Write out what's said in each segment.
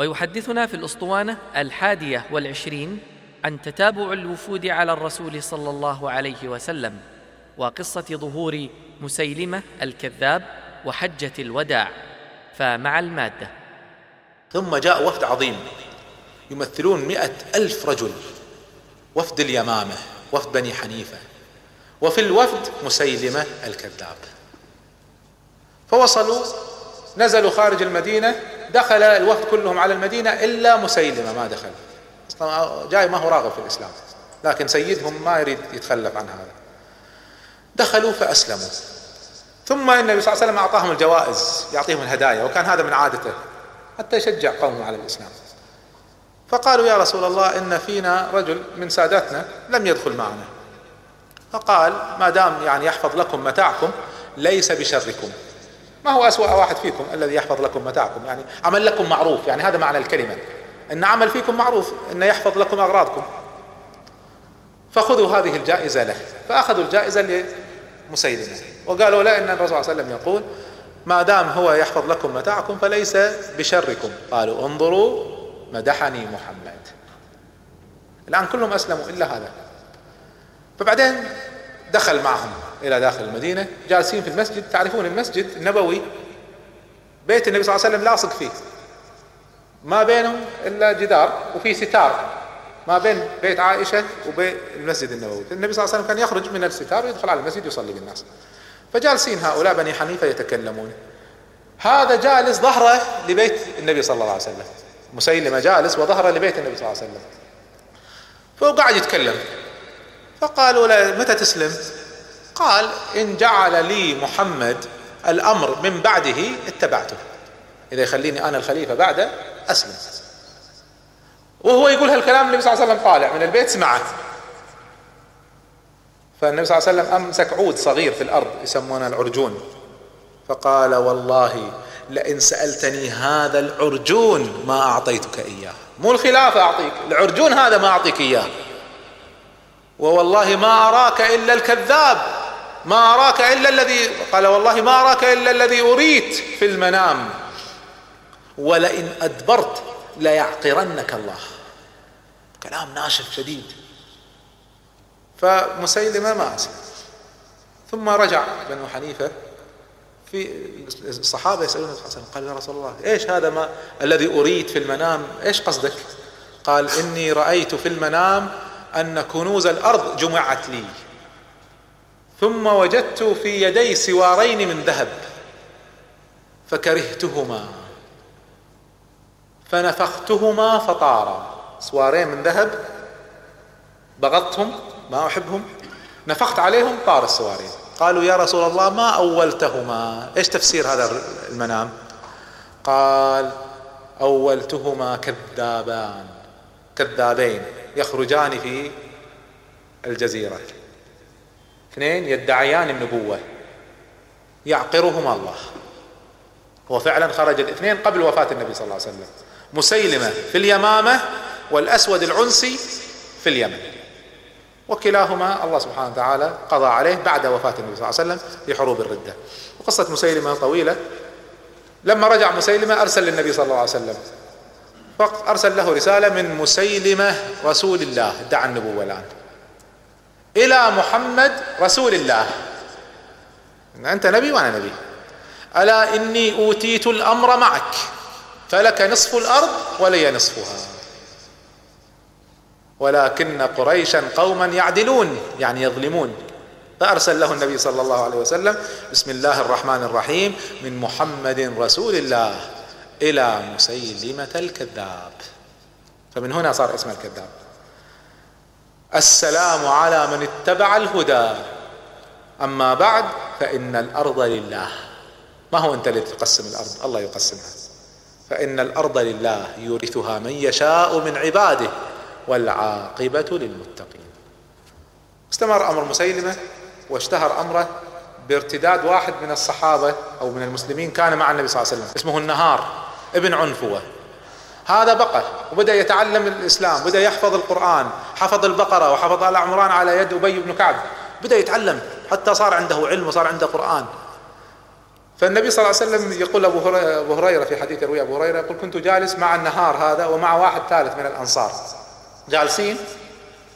ويحدثنا في الأسطوانة الحادية والعشرين عن تتابع الوفود على الرسول صلى الله عليه وسلم وقصة ظهور مسيلمة الكذاب وحجة الوداع فمع المادة. ثم جاء وفد عظيم يمثلون مئة ألف رجل وفد اليمامة وفد بني حنيفة وفي الوفد مسيلمة الكذاب. فوصلوا نزلوا خارج المدينة دخل الوفد كلهم على المدينة إلا مسيلمة ما دخل. جاي ما هو راغب في الإسلام لكن سيدهم ما يريد يتخلف عن هذا. دخلوا فأسلموا. ثم النبي صلى الله عليه وسلم أعطاهم الجوائز يعطيهم الهدايا وكان هذا من عادته حتى يشجع قومه على الإسلام. فقالوا يا رسول الله إن فينا رجل من سادتنا لم يدخل معنا. فقال ما دام يعني يحفظ لكم متاعكم ليس بشركم. ما هو أسوأ واحد فيكم الذي يحفظ لكم متاعكم؟ يعني عمل لكم معروف يعني هذا معنى الكلمة. إن عمل فيكم معروف إن يحفظ لكم أغراضكم. فخذوا هذه الجائزة له. فأخذوا الجائزة لمسيلمة. وقالوا لا إن الرسول صلى الله عليه وسلم يقول ما دام هو يحفظ لكم متاعكم فليس بشركم. قالوا انظروا مدحني محمد. الآن كلهم أسلموا إلا هذا. فبعدين دخل معهم. إلى داخل المدينة جالسين في المسجد. تعرفون المسجد النبوي بيت النبي صلى الله عليه وسلم لاصق فيه. ما بينهم إلا جدار وفي ستار. ما بين بيت عائشة وبين المسجد النبوي. النبي صلى الله عليه وسلم كان يخرج من الستار ويدخل على المسجد يصلي بالناس. فجالسين هؤلاء بني حنيفة يتكلمون. هذا جالس ظهره لبيت النبي صلى الله عليه وسلم. مسيلمة جالس وظهره لبيت النبي صلى الله عليه وسلم. فقاعد يتكلم. فقالوا له متى تسلم؟ قال إن جعل لي محمد الأمر من بعده اتبعته. إذا يخليني أنا الخليفة بعده أسلم. وهو يقول هالكلام النبي صلى الله عليه وسلم طالع من البيت سمعه فالنبي صلى الله عليه وسلم أمسك عود صغير في الأرض يسمونه العرجون. فقال والله لئن سألتني هذا العرجون ما أعطيتك إياه. مو الخلافه أعطيك العرجون هذا ما أعطيك إياه. ووالله ما أراك إلا الكذاب. ما أراك إلا الذي قال والله ما أراك إلا الذي أريت في المنام. ولئن أدبرت ليعقرنك الله. كلام ناشف شديد. فمسيلمة ما أسلم ثم رجع بنو حنيفة في الصحابة يسألون النبي صلى الله عليه وسلم قال يا رسول الله إيش هذا ما الذي أريد في المنام؟ إيش قصدك؟ قال إني رأيت في المنام أن كنوز الأرض جمعت لي. ثم وجدت في يدي سوارين من ذهب فكرهتهما. فنفختهما فطارا. سوارين من ذهب بغضتهم ما أحبهم. نفخت عليهم طار السوارين. قالوا يا رسول الله ما أولتهما؟ إيش تفسير هذا المنام؟ قال أولتهما كذابان. كذابين يخرجان في الجزيرة. اثنين يدعيان النبوة. يعقرهما الله. وفعلا خرج الاثنين قبل وفاة النبي صلى الله عليه وسلم. مسيلمة في اليمامة والأسود العنسي في اليمن. وكلاهما الله سبحانه وتعالى قضى عليه بعد وفاة النبي صلى الله عليه وسلم في حروب الردة. وقصة مسيلمة طويلة. لما رجع مسيلمة أرسل للنبي صلى الله عليه وسلم. فأرسل له رسالة من مسيلمة رسول الله. ادعى النبوة الآن. إلى محمد رسول الله. أنت نبي وأنا نبي. ألا إني أوتيت الأمر معك فلك نصف الأرض ولي نصفها. ولكن قريشا قوما يعدلون يعني يظلمون. فأرسل له النبي صلى الله عليه وسلم بسم الله الرحمن الرحيم من محمد رسول الله إلى مسيلمة الكذاب. فمن هنا صار اسم الكذاب. السلام على من اتبع الهدى. أما بعد فإن الأرض لله. ما هو أنت اللي تقسم الأرض؟ الله يقسمها. فإن الأرض لله يورثها من يشاء من عباده والعاقبة للمتقين. استمر أمر مسيلمة واشتهر أمره بارتداد واحد من الصحابة أو من المسلمين كان مع النبي صلى الله عليه وسلم اسمه النهار ابن عنفوة. هذا بقى وبدأ يتعلم الإسلام بدأ يحفظ القرآن حفظ البقرة وحفظ آل عمران على يد أبي بن كعب. بدأ يتعلم حتى صار عنده علم وصار عنده قرآن. فالنبي صلى الله عليه وسلم يقول أبو هريرة في حديث يروي أبو هريرة يقول كنت جالس مع النهار هذا ومع واحد ثالث من الأنصار. جالسين؟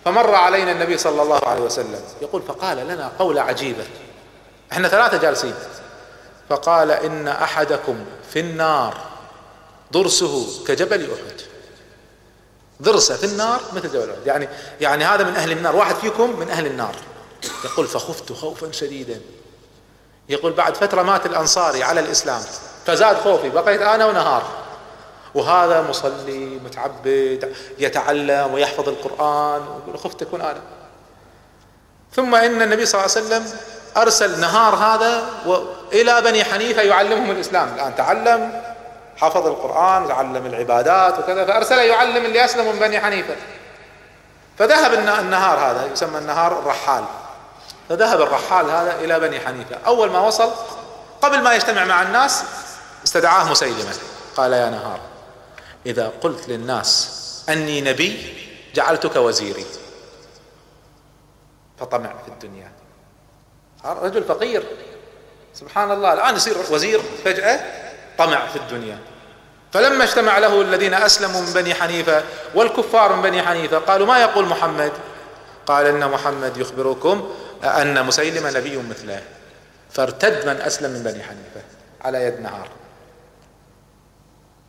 فمر علينا النبي صلى الله عليه وسلم. يقول فقال لنا قولة عجيبة. إحنا ثلاثة جالسين. فقال إن أحدكم في النار. ضرسه كجبل أحد. ضرسه في النار مثل جبل أحد. يعني يعني هذا من أهل النار. واحد فيكم من أهل النار. يقول فخفت خوفا شديدا. يقول بعد فترة مات الأنصاري على الإسلام. فزاد خوفي. بقيت أنا ونهار. وهذا مصلي متعبد يتعلم ويحفظ القرآن. خفت أكون أنا. ثم إن النبي صلى الله عليه وسلم أرسل نهار هذا إلى بني حنيفة يعلمهم الإسلام. الآن تعلم حفظ القرآن تعلم العبادات وكذا فأرسل يعلم اللي أسلموا من بني حنيفة. فذهب النهار هذا يسمى النهار الرحال. فذهب الرحال هذا إلى بني حنيفة. أول ما وصل قبل ما يجتمع مع الناس استدعاه مسيلمة. قال يا نهار إذا قلت للناس أني نبي جعلتك وزيري. فطمع في الدنيا. رجل فقير. سبحان الله الآن يصير وزير فجأة. طمع في الدنيا. فلما اجتمع له الذين أسلموا من بني حنيفة والكفار من بني حنيفة قالوا ما يقول محمد؟ قال إن محمد يخبركم أن مسيلمة نبي مثله. فارتد من أسلم من بني حنيفة على يد نهار.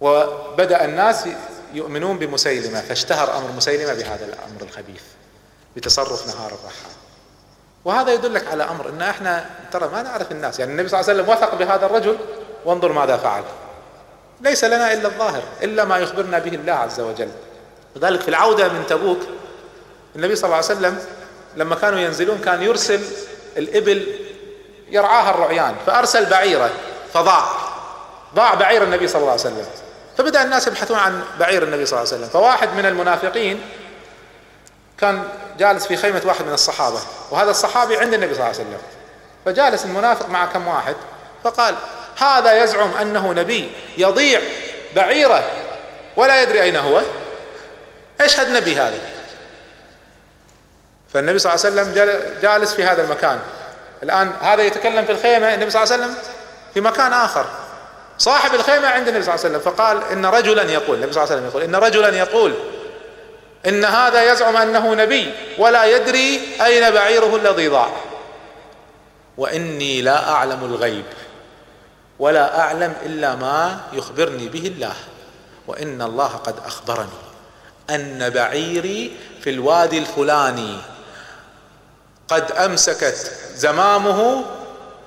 وبدأ الناس يؤمنون بمسيلمة فاشتهر أمر مسيلمة بهذا الأمر الخبيث بتصرف نهار الرحال وهذا يدلك على أمر أن إحنا ترى ما نعرف الناس. يعني النبي صلى الله عليه وسلم وثق بهذا الرجل وانظر ماذا فعل. ليس لنا إلا الظاهر إلا ما يخبرنا به الله عز وجل. لذلك في العودة من تبوك النبي صلى الله عليه وسلم لما كانوا ينزلون كان يرسل الإبل يرعاها الرعيان فأرسل بعيرة فضاع. ضاع بعير النبي صلى الله عليه وسلم. فبدأ الناس يبحثون عن بعير النبي صلى الله عليه وسلم. فواحد من المنافقين كان جالس في خيمة واحد من الصحابة وهذا الصحابي عند النبي صلى الله عليه وسلم. فجالس المنافق مع كم واحد فقال هذا يزعم أنه نبي يضيع بعيره ولا يدري أين هو. أشهد نبي هذا فالنبي صلى الله عليه وسلم جالس في هذا المكان. الآن هذا يتكلم في الخيمة النبي صلى الله عليه وسلم في مكان آخر. صاحب الخيمة عند النبي صلى الله عليه وسلم. فقال إن رجلا يقول النبي صلى الله عليه وسلم يقول إن رجلا يقول إن هذا يزعم أنه نبي ولا يدري أين بعيره الذي ضاع. وإني لا أعلم الغيب. ولا أعلم إلا ما يخبرني به الله. وإن الله قد أخبرني أن بعيري في الوادي الفلاني قد أمسكت زمامه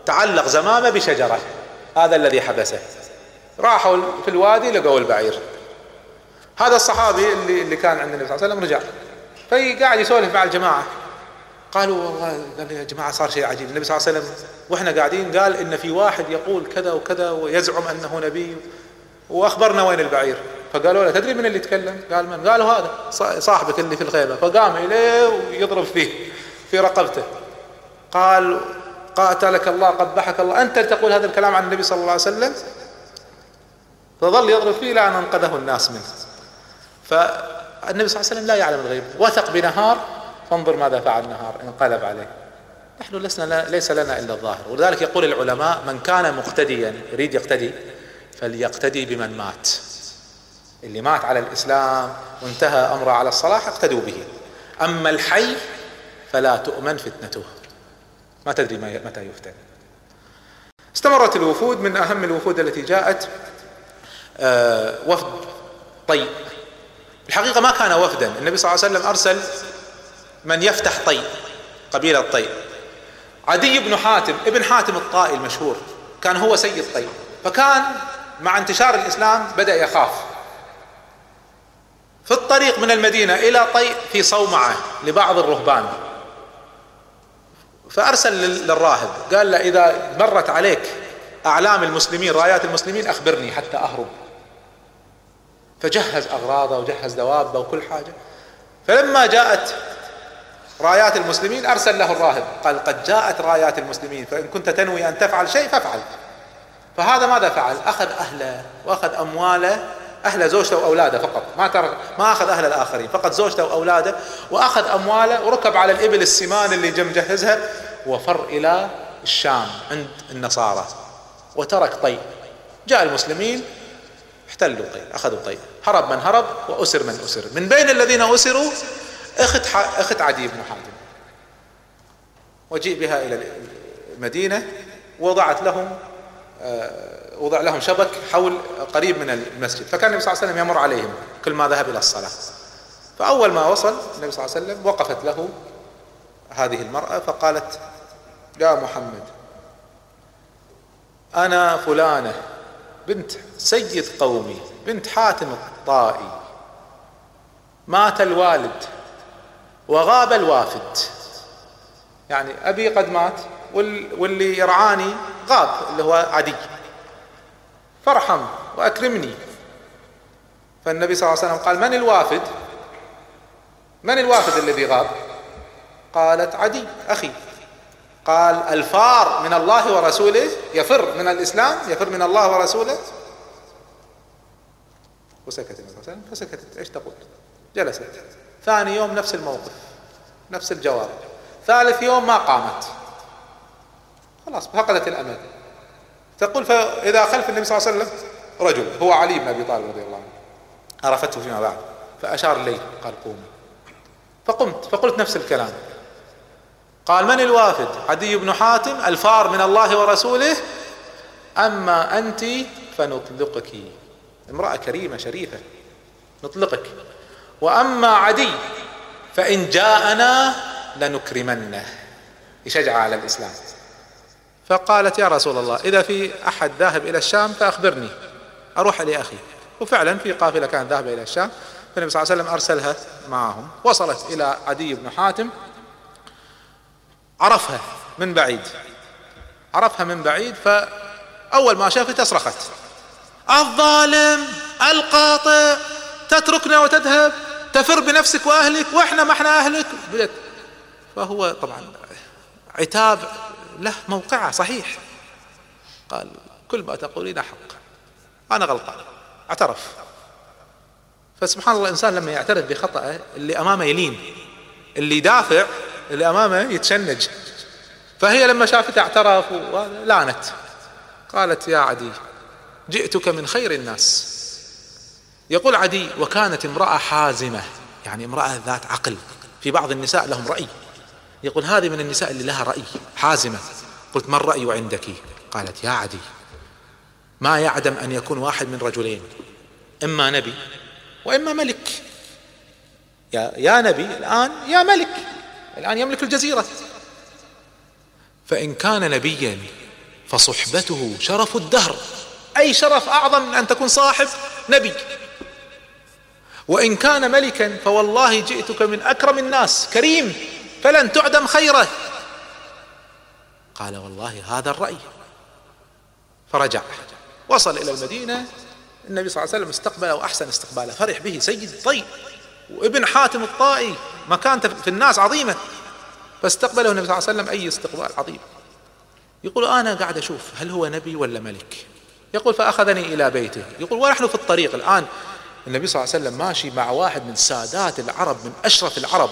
تعلق زمامه بشجرة. هذا الذي حبسه. راحوا في الوادي لقوا البعير. هذا الصحابي اللي اللي كان عند النبي صلى الله عليه وسلم رجع. فقاعد يسولف مع الجماعة. قالوا والله قال يا جماعة صار شيء عجيب. النبي صلى الله عليه وسلم وإحنا قاعدين قال إن في واحد يقول كذا وكذا ويزعم أنه نبي وأخبرنا وين البعير. فقالوا له تدري من اللي يتكلم؟ قال من؟ قالوا هذا صاحبك اللي في الخيمه فقام إليه ويضرب فيه في رقبته. قال قاتلك الله قبحك الله. أنت تقول هذا الكلام عن النبي صلى الله عليه وسلم؟ فظل يضرب فيه إلى أن أنقذه الناس منه. فالنبي صلى الله عليه وسلم لا يعلم الغيب. وثق بنهار فانظر ماذا فعل نهار انقلب عليه. نحن لسنا ليس لنا إلا الظاهر. ولذلك يقول العلماء من كان مقتديا يريد يقتدي فليقتدي بمن مات. اللي مات على الإسلام وانتهى أمره على الصلاح اقتدوا به. أما الحي فلا تؤمن فتنته. ما تدري متى يفتن. استمرت الوفود من أهم الوفود التي جاءت آه، وفد طي الحقيقة ما كان وفدا. النبي صلى الله عليه وسلم أرسل من يفتح طي قبيلة طي عدي بن حاتم ابن حاتم الطائي المشهور كان هو سيد طي فكان مع انتشار الإسلام بدأ يخاف. في الطريق من المدينة إلى طي في صومعة لبعض الرهبان. فأرسل للراهب قال له إذا مرت عليك أعلام المسلمين رايات المسلمين أخبرني حتى أهرب. فجهز أغراضه وجهز دوابه وكل حاجة. فلما جاءت رايات المسلمين أرسل له الراهب. قال قد جاءت رايات المسلمين فإن كنت تنوي أن تفعل شيء فافعل. فهذا ماذا فعل؟ أخذ أهله وأخذ أمواله اهله زوجته وأولاده فقط. ما ترك ما أخذ أهل الآخرين فقط زوجته وأولاده وأخذ أمواله وركب على الإبل السمان اللي مجهزها وفر إلى الشام عند النصارى. وترك طي جاء المسلمين احتلوا طي أخذوا طي هرب من هرب وأسر من أسر. من بين الذين أسروا؟ أخت أخت عدي بن حاتم وجيء بها إلى المدينة وضعت لهم آه، وضع لهم شبك حول قريب من المسجد. فكان النبي صلى الله عليه وسلم يمر عليهم كل ما ذهب إلى الصلاة. فأول ما وصل النبي صلى الله عليه وسلم وقفت له هذه المرأة فقالت يا محمد أنا فلانة بنت سيد قومي بنت حاتم الطائي. مات الوالد وغاب الوافد. يعني أبي قد مات واللي يرعاني غاب اللي هو عدي. فارحم وأكرمني. فالنبي صلى الله عليه وسلم قال من الوافد؟ من الوافد الذي غاب؟ قالت عدي أخي. قال الفار من الله ورسوله يفر من الإسلام يفر من الله ورسوله. وسكت النبي صلى الله عليه وسلم فسكتت. إيش تقول؟ جلست. ثاني يوم نفس الموقف نفس الجواب. ثالث يوم ما قامت. خلاص فقدت الأمل. تقول فإذا خلف النبي صلى الله عليه وسلم رجل هو علي بن أبي طالب رضي الله عنه عرفته فيما بعد فأشار الي قال قومي فقمت فقلت نفس الكلام. قال من الوافد؟ عدي بن حاتم الفار من الله ورسوله. أما أنت فنطلقك. امرأة كريمة شريفة نطلقك. وأما عدي فإن جاءنا لنكرمنه. يشجع على الإسلام. فقالت يا رسول الله إذا في أحد ذاهب إلى الشام فأخبرني. أروح لاخي وفعلا في قافلة كانت ذاهبه إلى الشام فالنبي صلى الله عليه وسلم أرسلها معهم. وصلت إلى عدي بن حاتم. عرفها من بعيد. عرفها من بعيد فأول ما شافت أصرخت. الظالم القاطع تتركنا وتذهب؟ تفر بنفسك وأهلك وإحنا ما إحنا أهلك. فهو طبعا عتاب له موقعة صحيح. قال كل ما تقولين حق. أنا غلطان. اعترف. فسبحان الله الإنسان لما يعترف بخطأه اللي أمامه يلين. اللي يدافع اللي أمامه يتشنج. فهي لما شافته اعترف لانت قالت يا عدي جئتك من خير الناس. يقول عدي وكانت امرأة حازمة يعني امرأة ذات عقل. في بعض النساء لهم رأي. يقول هذه من النساء اللي لها رأي حازمة. قلت ما الرأي عندك؟ قالت يا عدي ما يعدم أن يكون واحد من رجلين إما نبي وإما ملك. يا, يا نبي الآن يا ملك الآن يملك الجزيرة. فإن كان نبيا فصحبته شرف الدهر أي شرف أعظم من أن تكون صاحب نبي. وإن كان ملكا فوالله جئتك من أكرم الناس. كريم فلن تعدم خيره. قال والله هذا الرأي. فرجع. وصل إلى المدينة. النبي صلى الله عليه وسلم استقبله وأحسن استقباله. فرح به سيد الطي وابن حاتم الطائي. مكانته في الناس عظيمة. فاستقبله النبي صلى الله عليه وسلم أي استقبال عظيم. يقول أنا قاعد أشوف هل هو نبي ولا ملك. يقول فأخذني إلى بيته. يقول ونحن في الطريق الآن. النبي صلى الله عليه وسلم ماشي مع واحد من سادات العرب من أشرف العرب.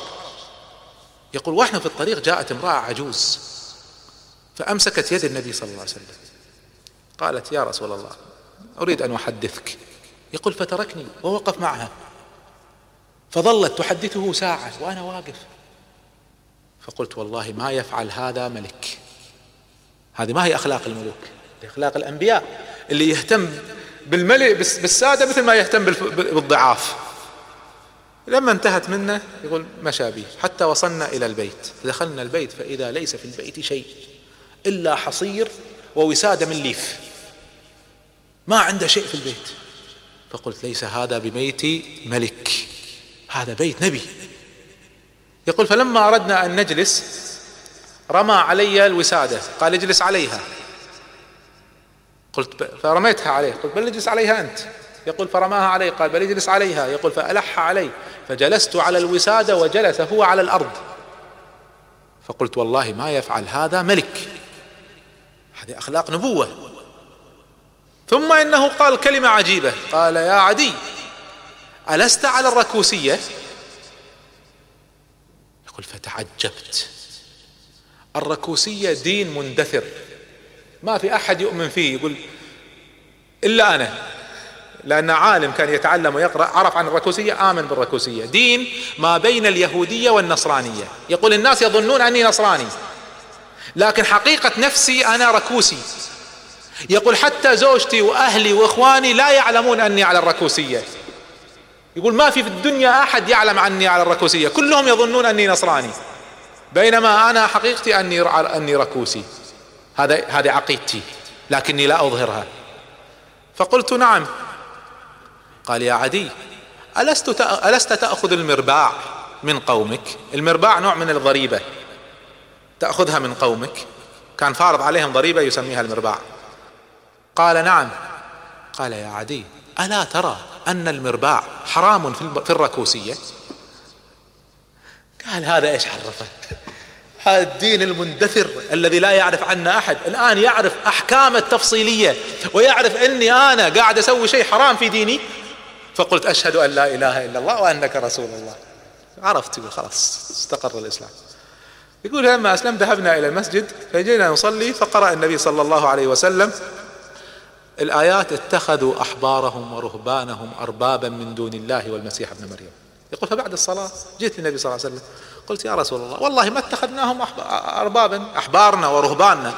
يقول وإحنا في الطريق جاءت امرأة عجوز فأمسكت يد النبي صلى الله عليه وسلم. قالت يا رسول الله أريد أن أحدثك. يقول فتركني ووقف معها. فظلت تحدثه ساعة وأنا واقف. فقلت والله ما يفعل هذا ملك. هذه ما هي أخلاق الملوك أخلاق الأنبياء اللي يهتم بالملك بالسادة مثل ما يهتم بالضعاف. لما انتهت منه يقول مشى بي. حتى وصلنا إلى البيت. دخلنا البيت فإذا ليس في البيت شيء إلا حصير ووسادة من ليف. ما عنده شيء في البيت. فقلت ليس هذا ببيت ملك. هذا بيت نبي. يقول فلما أردنا أن نجلس رمى علي الوسادة. قال اجلس عليها. قلت فرميتها عليه. قلت بل اجلس عليها أنت. يقول فرماها علي قال بل اجلس عليها. يقول فألح علي. فجلست على الوسادة وجلس هو على الأرض. فقلت والله ما يفعل هذا ملك. هذه أخلاق نبوة. ثم إنه قال كلمة عجيبة. قال يا عدي ألست على الركوسية؟ يقول فتعجبت. الركوسية دين مندثر. ما في أحد يؤمن فيه. يقول إلا أنا. لأن عالم كان يتعلم ويقرأ عرف عن الركوسية آمن بالركوسية دين ما بين اليهودية والنصرانية. يقول الناس يظنون أني نصراني لكن حقيقة نفسي أنا ركوسي يقول حتى زوجتي وأهلي وإخواني لا يعلمون أني على الركوسية يقول ما في في الدنيا أحد يعلم عني على الركوسية كلهم يظنون أني نصراني. بينما أنا حقيقتي أني أني ركوسي هذا هذه عقيدتي لكني لا أظهرها. فقلت نعم. قال يا عدي ألست ألست تأخذ المرباع من قومك؟ المرباع نوع من الضريبة. تأخذها من قومك؟ كان فارض عليهم ضريبة يسميها المرباع. قال نعم. قال يا عدي ألا ترى أن المرباع حرام في الركوسية؟ قال هذا إيش عرفه هذا الدين المندثر الذي لا يعرف عنا أحد. الآن يعرف أحكام التفصيلية ويعرف إني أنا قاعد أسوي شيء حرام في ديني. فقلت أشهد أن لا إله إلا الله وأنك رسول الله. عرفت يقول خلاص استقر الإسلام. يقول لما اسلم ذهبنا إلى المسجد فجينا نصلي فقرأ النبي صلى الله عليه وسلم الآيات اتخذوا أحبارهم ورهبانهم أربابا من دون الله والمسيح ابن مريم. يقول فبعد الصلاة. جئت للنبي صلى الله عليه وسلم. قلت يا رسول الله والله ما اتخذناهم اربابا أحبارنا ورهباننا.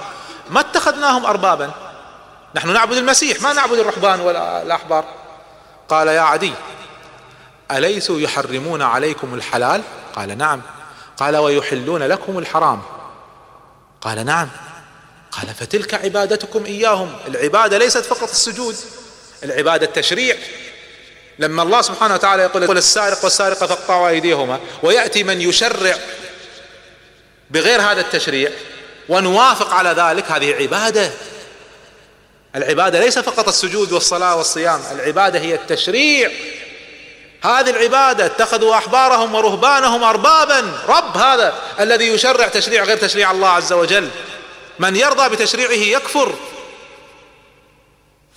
ما اتخذناهم اربابا. نحن نعبد المسيح ما نعبد الرهبان ولا الأحبار. قال يا عدي أليسوا يحرمون عليكم الحلال؟ قال نعم. قال ويحلون لكم الحرام؟ قال نعم. قال فتلك عبادتكم إياهم. العبادة ليست فقط السجود العبادة التشريع. لما الله سبحانه وتعالى يقول السارق والسارقة فاقطعوا أيديهما ويأتي من يشرع بغير هذا التشريع ونوافق على ذلك هذه عبادة. العبادة ليس فقط السجود والصلاة والصيام العبادة هي التشريع. هذه العبادة اتخذوا أحبارهم ورهبانهم اربابا. رب هذا الذي يشرع تشريع غير تشريع الله عز وجل. من يرضى بتشريعه يكفر.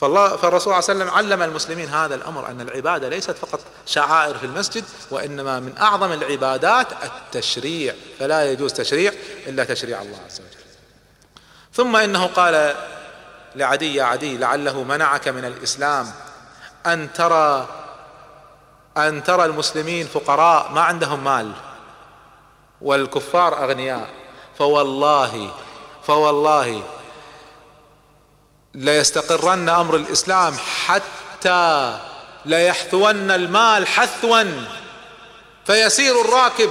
فالله فالرسول صلى الله عليه وسلم علم المسلمين هذا الأمر أن العبادة ليست فقط شعائر في المسجد وإنما من أعظم العبادات التشريع. فلا يجوز تشريع إلا تشريع الله عز وجل. ثم إنه قال لعدي يا عدي لعله منعك من الإسلام أن ترى أن ترى المسلمين فقراء ما عندهم مال والكفار أغنياء. فوالله فوالله ليستقرن أمر الإسلام حتى ليحثون المال حثوا. فيسير الراكب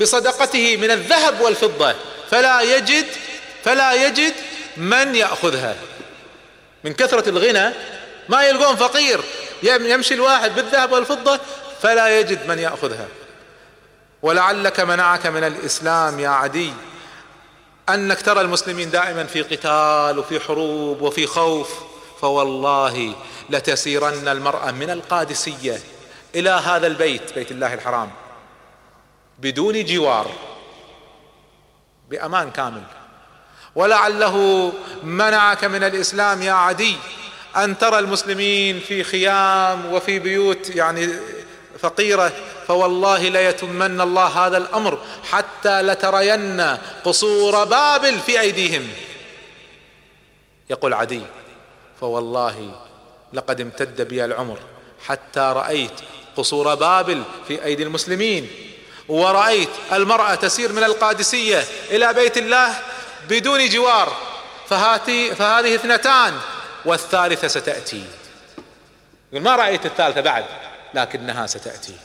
بصدقته من الذهب والفضة. فلا يجد فلا يجد من يأخذها. من كثرة الغنى ما يلقون فقير. يمشي الواحد بالذهب والفضة فلا يجد من يأخذها. ولعلك منعك من الإسلام يا عدي. أنك ترى المسلمين دائما في قتال وفي حروب وفي خوف فوالله لتسيرن المرأة من القادسية إلى هذا البيت بيت الله الحرام بدون جوار بأمان كامل. ولعله منعك من الإسلام يا عدي أن ترى المسلمين في خيام وفي بيوت يعني فقيره فوالله ليتمن الله هذا الامر حتى لترين قصور بابل في ايديهم. يقول عدي فوالله لقد امتد بي العمر حتى رأيت قصور بابل في أيدي المسلمين ورأيت المرأة تسير من القادسية إلى بيت الله بدون جوار فهاتي فهذه اثنتان والثالثة ستأتي. ما رأيت الثالثة بعد؟ لكنها ستأتي.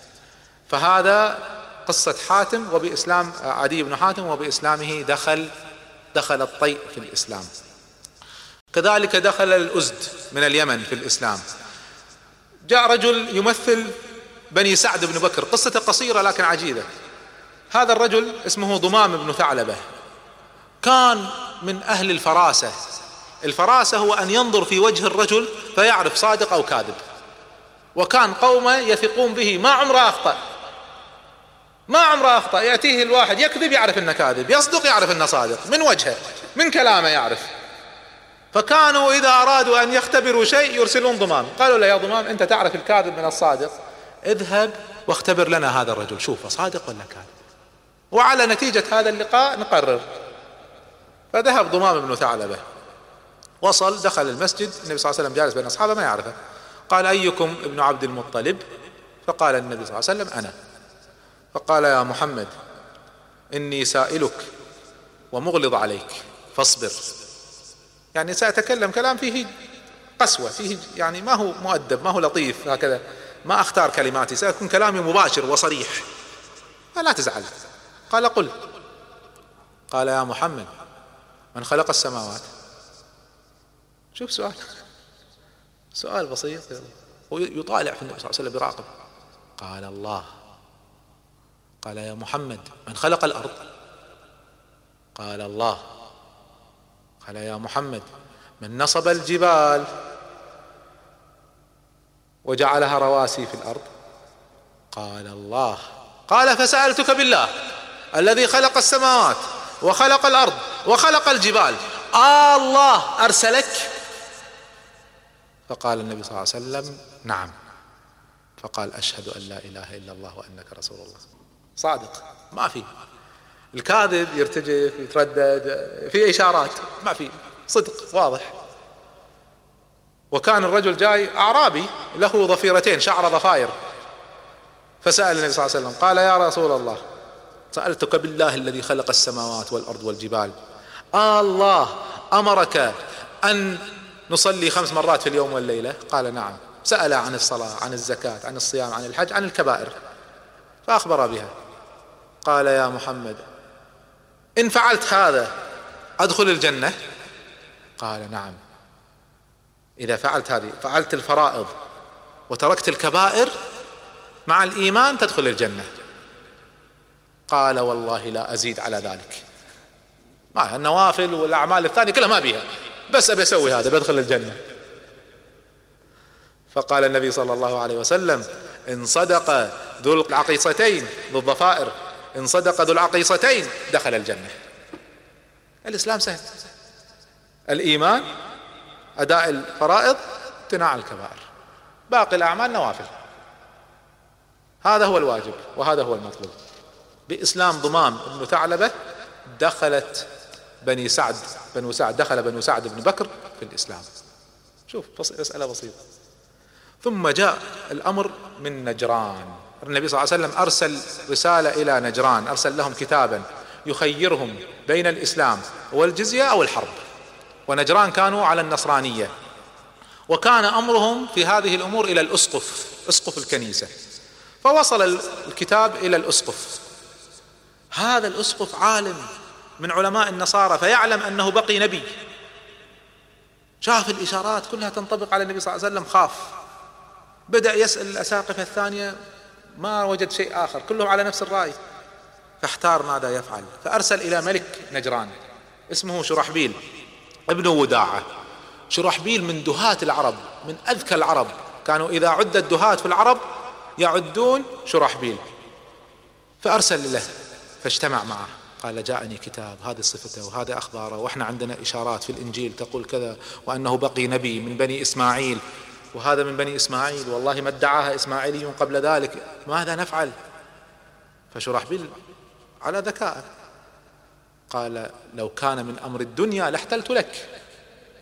فهذا قصة حاتم وبإسلام عدي بن حاتم وبإسلامه دخل دخل الطيء في الإسلام. كذلك دخل الأزد من اليمن في الإسلام. جاء رجل يمثل بني سعد بن بكر. قصته قصيرة لكن عجيبة. هذا الرجل اسمه ضمام بن ثعلبة. كان من أهل الفراسة. الفراسة هو أن ينظر في وجه الرجل فيعرف صادق أو كاذب. وكان قومه يثقون به ما عمره أخطأ. ما عمره أخطأ يأتيه الواحد يكذب يعرف إنه كاذب يصدق يعرف إنه صادق من وجهه من كلامه يعرف. فكانوا إذا أرادوا أن يختبروا شيء يرسلون ضمام. قالوا له يا ضمام أنت تعرف الكاذب من الصادق؟ اذهب واختبر لنا هذا الرجل شوفه صادق ولا كاذب. وعلى نتيجة هذا اللقاء نقرر. فذهب ضمام بن ثعلبة. وصل دخل المسجد النبي صلى الله عليه وسلم جالس بين أصحابه ما يعرفه. قال أيكم ابن عبد المطلب؟ فقال النبي صلى الله عليه وسلم أنا. فقال يا محمد إني سائلك ومغلظ عليك فاصبر. يعني سأتكلم كلام فيه قسوة فيه يعني ما هو مؤدب ما هو لطيف هكذا. ما أختار كلماتي سيكون كلامي مباشر وصريح. فلا تزعل. قال قل. قال يا محمد من خلق السماوات؟ شوف سؤال. سؤال بسيط. ويطالع في النبي صلى الله عليه وسلم يراقب قال الله. قال يا محمد من خلق الأرض؟ قال الله. قال يا محمد من نصب الجبال وجعلها رواسي في الأرض؟ قال الله. قال فسألتك بالله الذي خلق السماوات وخلق الأرض وخلق الجبال. آه الله أرسلك؟ فقال النبي صلى الله عليه وسلم نعم. فقال أشهد أن لا إله إلا الله وأنك رسول الله. صادق ما في. الكاذب يرتجف يتردد في إشارات ما في. صدق واضح. وكان الرجل جاي أعرابي له ضفيرتين شعر ضفاير. فسأل النبي صلى الله عليه وسلم قال يا رسول الله سألتك بالله الذي خلق السماوات والأرض والجبال. آه الله أمرك أن نصلي خمس مرات في اليوم والليلة؟ قال نعم. سأل عن الصلاة عن الزكاة عن الصيام عن الحج عن الكبائر. فأخبر بها. قال يا محمد إن فعلت هذا أدخل الجنة؟ قال نعم. إذا فعلت هذه فعلت الفرائض وتركت الكبائر مع الإيمان تدخل الجنة. قال والله لا أزيد على ذلك. ما النوافل والأعمال الثانية كلها ما بيها. بس أبي أسوي هذا بدخل الجنة. فقال النبي صلى الله عليه وسلم إن صدق ذو العقيصتين ذو الضفائر إن صدق ذو العقيصتين دخل الجنة. الإسلام سهل. الإيمان أداء الفرائض امتناع الكبائر. باقي الأعمال نوافل. هذا هو الواجب وهذا هو المطلوب. بإسلام ضمام بن ثعلبة دخلت بني سعد بنو سعد دخل بنو سعد بن بكر في الإسلام. شوف مسألة بسيطة. ثم جاء الأمر من نجران. النبي صلى الله عليه وسلم أرسل رسالة إلى نجران أرسل لهم كتابا يخيرهم بين الإسلام والجزية أو الحرب. ونجران كانوا على النصرانية. وكان أمرهم في هذه الأمور إلى الأسقف أسقف الكنيسة. فوصل الكتاب إلى الأسقف. هذا الأسقف عالم. من علماء النصارى فيعلم أنه بقي نبي. شاف الإشارات كلها تنطبق على النبي صلى الله عليه وسلم خاف. بدأ يسأل الأساقفة الثانية ما وجد شيء آخر كلهم على نفس الرأي. فاحتار ماذا يفعل؟ فأرسل إلى ملك نجران اسمه شرحبيل. ابن وداعة. شرحبيل من دهاة العرب من أذكى العرب. كانوا إذا عد الدهاة في العرب يعدون شرحبيل. فأرسل له فاجتمع معه. قال جاءني كتاب هذه صفته وهذا أخباره وإحنا عندنا إشارات في الإنجيل تقول كذا وأنه بقي نبي من بني إسماعيل وهذا من بني إسماعيل والله ما ادعاها إسماعيلي قبل ذلك ماذا نفعل؟ فشرحبيل على ذكاء قال لو كان من أمر الدنيا لاحتلت لك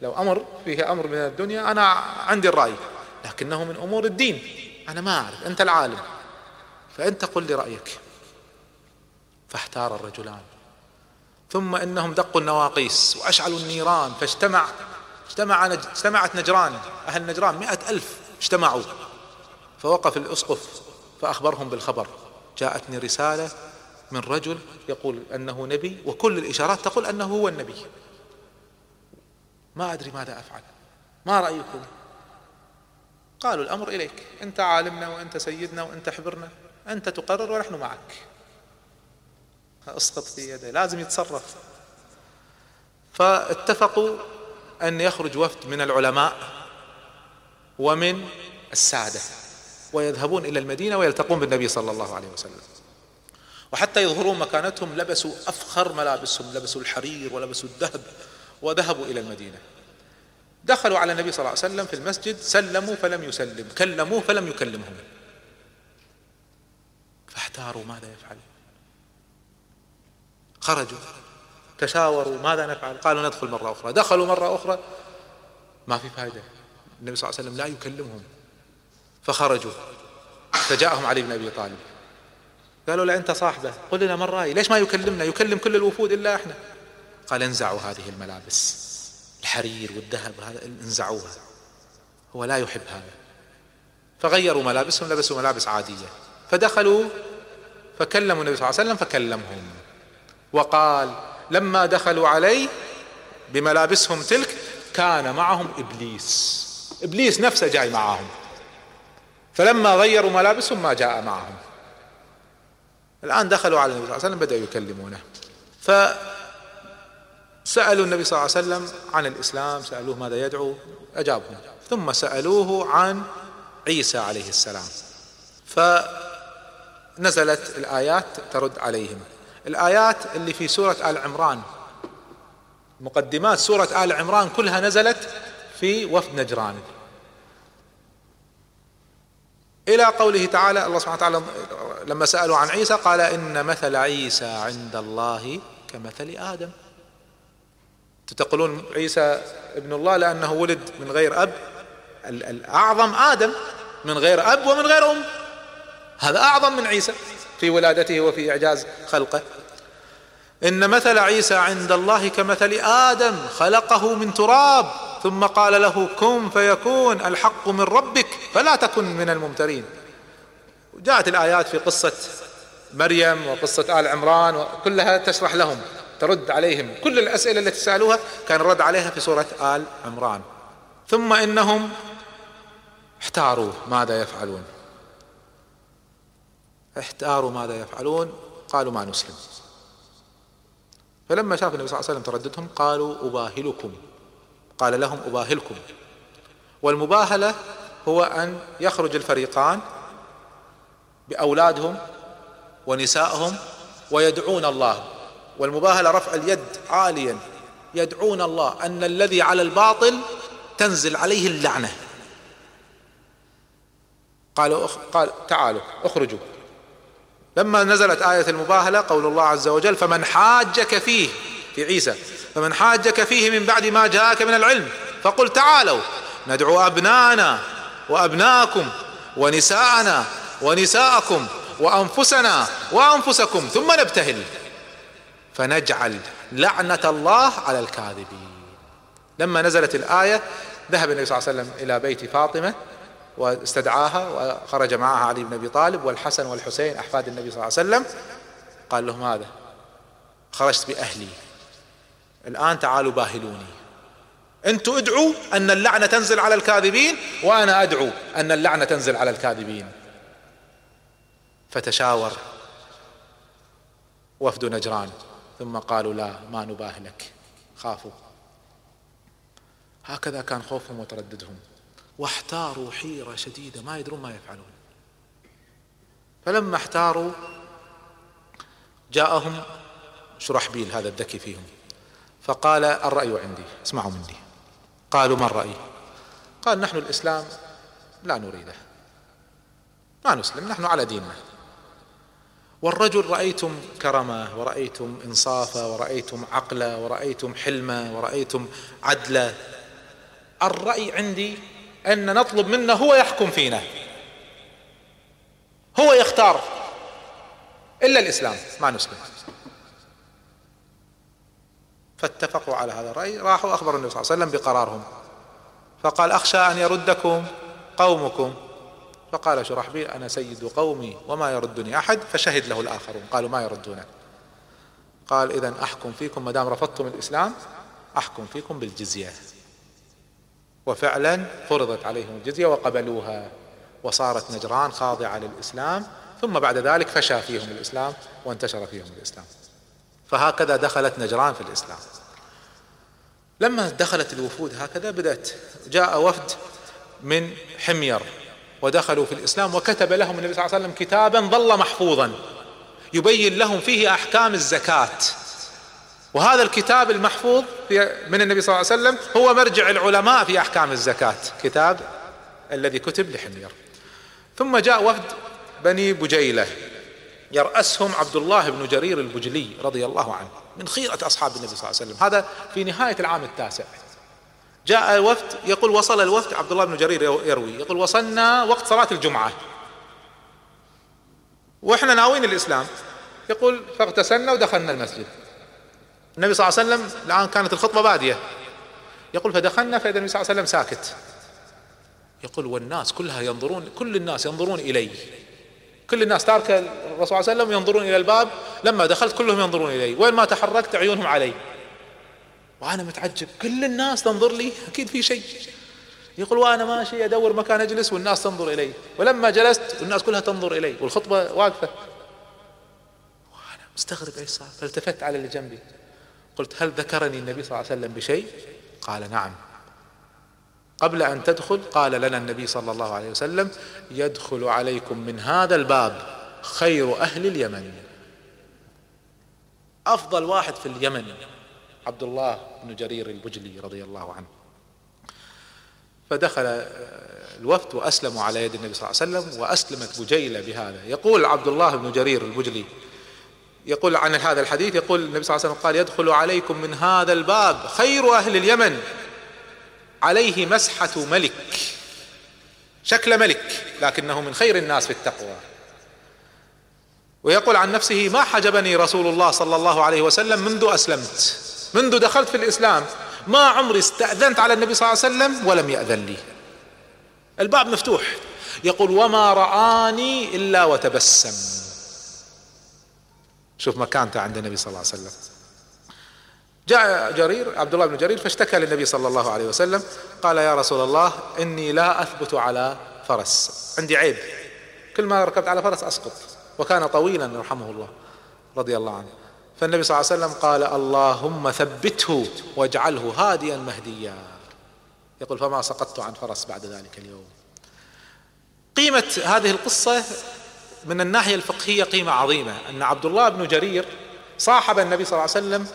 لو أمر فيه أمر من الدنيا أنا عندي الرأي لكنه من أمور الدين أنا ما أعرف أنت العالم فأنت قل لي رأيك. فاحتار الرجلان. ثم إنهم دقوا النواقيس وأشعلوا النيران فاجتمع اجتمع اجتمعت نجران أهل نجران مئة ألف اجتمعوا فوقف الأسقف فأخبرهم بالخبر. جاءتني رسالة من رجل يقول أنه نبي وكل الإشارات تقول أنه هو النبي. ما أدري ماذا أفعل. ما رأيكم؟ قالوا الأمر إليك. أنت عالمنا وأنت سيدنا وأنت حبرنا. أنت تقرر ونحن معك. اسقط في يده لازم يتصرف. فاتفقوا أن يخرج وفد من العلماء ومن السادة ويذهبون إلى المدينة ويلتقون بالنبي صلى الله عليه وسلم. وحتى يظهرون مكانتهم لبسوا أفخر ملابسهم لبسوا الحرير ولبسوا الذهب وذهبوا إلى المدينة. دخلوا على النبي صلى الله عليه وسلم في المسجد سلموا فلم يسلم كلموه فلم يكلمهم. فاحتاروا ماذا يفعل خرجوا. تشاوروا ماذا نفعل؟ قالوا ندخل مرة أخرى. دخلوا مرة أخرى. ما في فائدة النبي صلى الله عليه وسلم لا يكلمهم. فخرجوا. فجاءهم علي بن أبي طالب. قالوا له أنت صاحبه. قل لنا من رأي ليش ما يكلمنا؟ يكلم كل الوفود إلا إحنا. قال انزعوا هذه الملابس. الحرير والذهب هذا انزعوها. هو لا يحب هذا. فغيروا ملابسهم لبسوا ملابس عادية. فدخلوا فكلموا النبي صلى الله عليه وسلم فكلمهم. وقال لما دخلوا عليه بملابسهم تلك كان معهم إبليس. إبليس نفسه جاي معهم. فلما غيروا ملابسهم ما جاء معهم. الآن دخلوا على النبي صلى الله عليه وسلم بدأوا يكلمونه. فسألوا النبي صلى الله عليه وسلم عن الإسلام سألوه ماذا يدعو أجابهم. ثم سألوه عن عيسى عليه السلام. فنزلت الآيات ترد عليهم. الآيات اللي في سورة آل عمران. مقدمات سورة آل عمران كلها نزلت في وفد نجران. إلى قوله تعالى الله سبحانه وتعالى لما سألوا عن عيسى قال إن مثل عيسى عند الله كمثل آدم. تقولون عيسى ابن الله لأنه ولد من غير أب؟ الأعظم آدم من غير أب ومن غير أم. هذا أعظم من عيسى. في ولادته وفي إعجاز خلقه. إن مثل عيسى عند الله كمثل آدم خلقه من تراب ثم قال له كن فيكون الحق من ربك فلا تكن من الممترين. جاءت الآيات في قصة مريم وقصة آل عمران وكلها تشرح لهم ترد عليهم. كل الأسئلة التي سألوها كان الرد عليها في سورة آل عمران. ثم إنهم احتاروا ماذا يفعلون. احتاروا ماذا يفعلون؟ قالوا ما نسلم. فلما شاف النبي صلى الله عليه وسلم ترددهم قالوا أباهلكم. قال لهم أباهلكم. والمباهلة هو أن يخرج الفريقان بأولادهم ونسائهم ويدعون الله. والمباهلة رفع اليد عاليا. يدعون الله أن الذي على الباطل تنزل عليه اللعنة. قالوا قال تعالوا اخرجوا. لما نزلت آية المباهلة قول الله عز وجل فمن حاجك فيه في عيسى فمن حاجك فيه من بعد ما جاءك من العلم فقل تعالوا ندعو أبناءنا وأبناءكم ونساءنا ونساءكم وأنفسنا وأنفسكم ثم نبتهل فنجعل لعنة الله على الكاذبين. لما نزلت الآية ذهب النبي صلى الله عليه وسلم إلى بيت فاطمة واستدعاها وخرج معها علي بن أبي طالب والحسن والحسين أحفاد النبي صلى الله عليه وسلم. قال لهم هذا خرجت بأهلي. الآن تعالوا باهلوني. أنتم ادعوا أن اللعنة تنزل على الكاذبين وأنا أدعو أن اللعنة تنزل على الكاذبين. فتشاور وفد نجران ثم قالوا لا ما نباهلك. خافوا. هكذا كان خوفهم وترددهم. واحتاروا حيرة شديدة ما يدرون ما يفعلون. فلما احتاروا جاءهم شرحبيل هذا الذكي فيهم. فقال الرأي عندي اسمعوا مني. قالوا ما الرأي؟ قال نحن الإسلام لا نريده. ما نسلم نحن على ديننا. والرجل رأيتم كرمه ورأيتم إنصافه ورأيتم عقله ورأيتم حلمه ورأيتم عدله. الرأي عندي أن نطلب منه هو يحكم فينا. هو يختار. إلا الإسلام ما نسلم فاتفقوا على هذا الرأي راحوا أخبروا النبي صلى الله عليه وسلم بقرارهم. فقال أخشى أن يردكم قومكم. فقال شرحبيل أنا سيد قومي وما يردني أحد فشهد له الآخرون. قالوا ما يردونه قال اذا أحكم فيكم ما دام رفضتم الإسلام أحكم فيكم بالجزية. وفعلا فرضت عليهم الجزية وقبلوها وصارت نجران خاضعة للإسلام ثم بعد ذلك فشى فيهم الإسلام وانتشر فيهم الإسلام. فهكذا دخلت نجران في الإسلام. لما دخلت الوفود هكذا بدأت جاء وفد من حمير ودخلوا في الإسلام وكتب لهم النبي صلى الله عليه وسلم كتابا ظل محفوظا يبين لهم فيه أحكام الزكاة. وهذا الكتاب المحفوظ من النبي صلى الله عليه وسلم هو مرجع العلماء في أحكام الزكاة. كتاب الذي كتب لحمير. ثم جاء وفد بني بجيلة. يرأسهم عبد الله بن جرير البجلي رضي الله عنه من خيرة أصحاب النبي صلى الله عليه وسلم. هذا في نهاية العام التاسع. جاء الوفد يقول وصل الوفد عبد الله بن جرير يروي يقول وصلنا وقت صلاة الجمعة. وإحنا ناويين الإسلام. يقول فاغتسلنا ودخلنا المسجد. النبي صلى الله عليه وسلم الآن كانت الخطبة بادية. يقول فدخلنا فإذا النبي صلى الله عليه وسلم ساكت. يقول والناس كلها ينظرون كل الناس ينظرون إلي. كل الناس تاركه الرسول صلى الله عليه وسلم ينظرون إلى الباب لما دخلت كلهم ينظرون إلي. وين ما تحركت عيونهم علي. وأنا متعجب. كل الناس تنظر لي أكيد في شيء. يقول وأنا ماشي أدور مكان أجلس والناس تنظر إلي. ولما جلست الناس كلها تنظر إلي. والخطبة واقفة. وأنا مستغرب إيش صار. فالتفت على اللي جنبي. قلت هل ذكرني النبي صلى الله عليه وسلم بشيء؟ قال نعم. قبل أن تدخل قال لنا النبي صلى الله عليه وسلم يدخل عليكم من هذا الباب خير أهل اليمن. أفضل واحد في اليمن عبد الله بن جرير البجلي رضي الله عنه. فدخل الوفد وأسلموا على يد النبي صلى الله عليه وسلم وأسلمت بجيلة بهذا. يقول عبد الله بن جرير البجلي يقول عن هذا الحديث يقول النبي صلى الله عليه وسلم قال يدخل عليكم من هذا الباب خير أهل اليمن عليه مسحة ملك شكل ملك لكنه من خير الناس في التقوى. ويقول عن نفسه ما حجبني رسول الله صلى الله عليه وسلم منذ أسلمت منذ دخلت في الإسلام ما عمري استأذنت على النبي صلى الله عليه وسلم ولم يأذن لي. الباب مفتوح. يقول وما رآني إلا وتبسم. شوف مكانته عند النبي صلى الله عليه وسلم. جاء جرير عبد الله بن جرير فاشتكى للنبي صلى الله عليه وسلم قال يا رسول الله إني لا أثبت على فرس. عندي عيب. كل ما ركبت على فرس أسقط. وكان طويلا يرحمه الله رضي الله عنه. فالنبي صلى الله عليه وسلم قال اللهم ثبته واجعله هاديا مهديا. يقول فما سقطت عن فرس بعد ذلك اليوم. قيمة هذه القصة من الناحية الفقهية قيمة عظيمة. أن عبد الله بن جرير صاحب النبي صلى الله عليه وسلم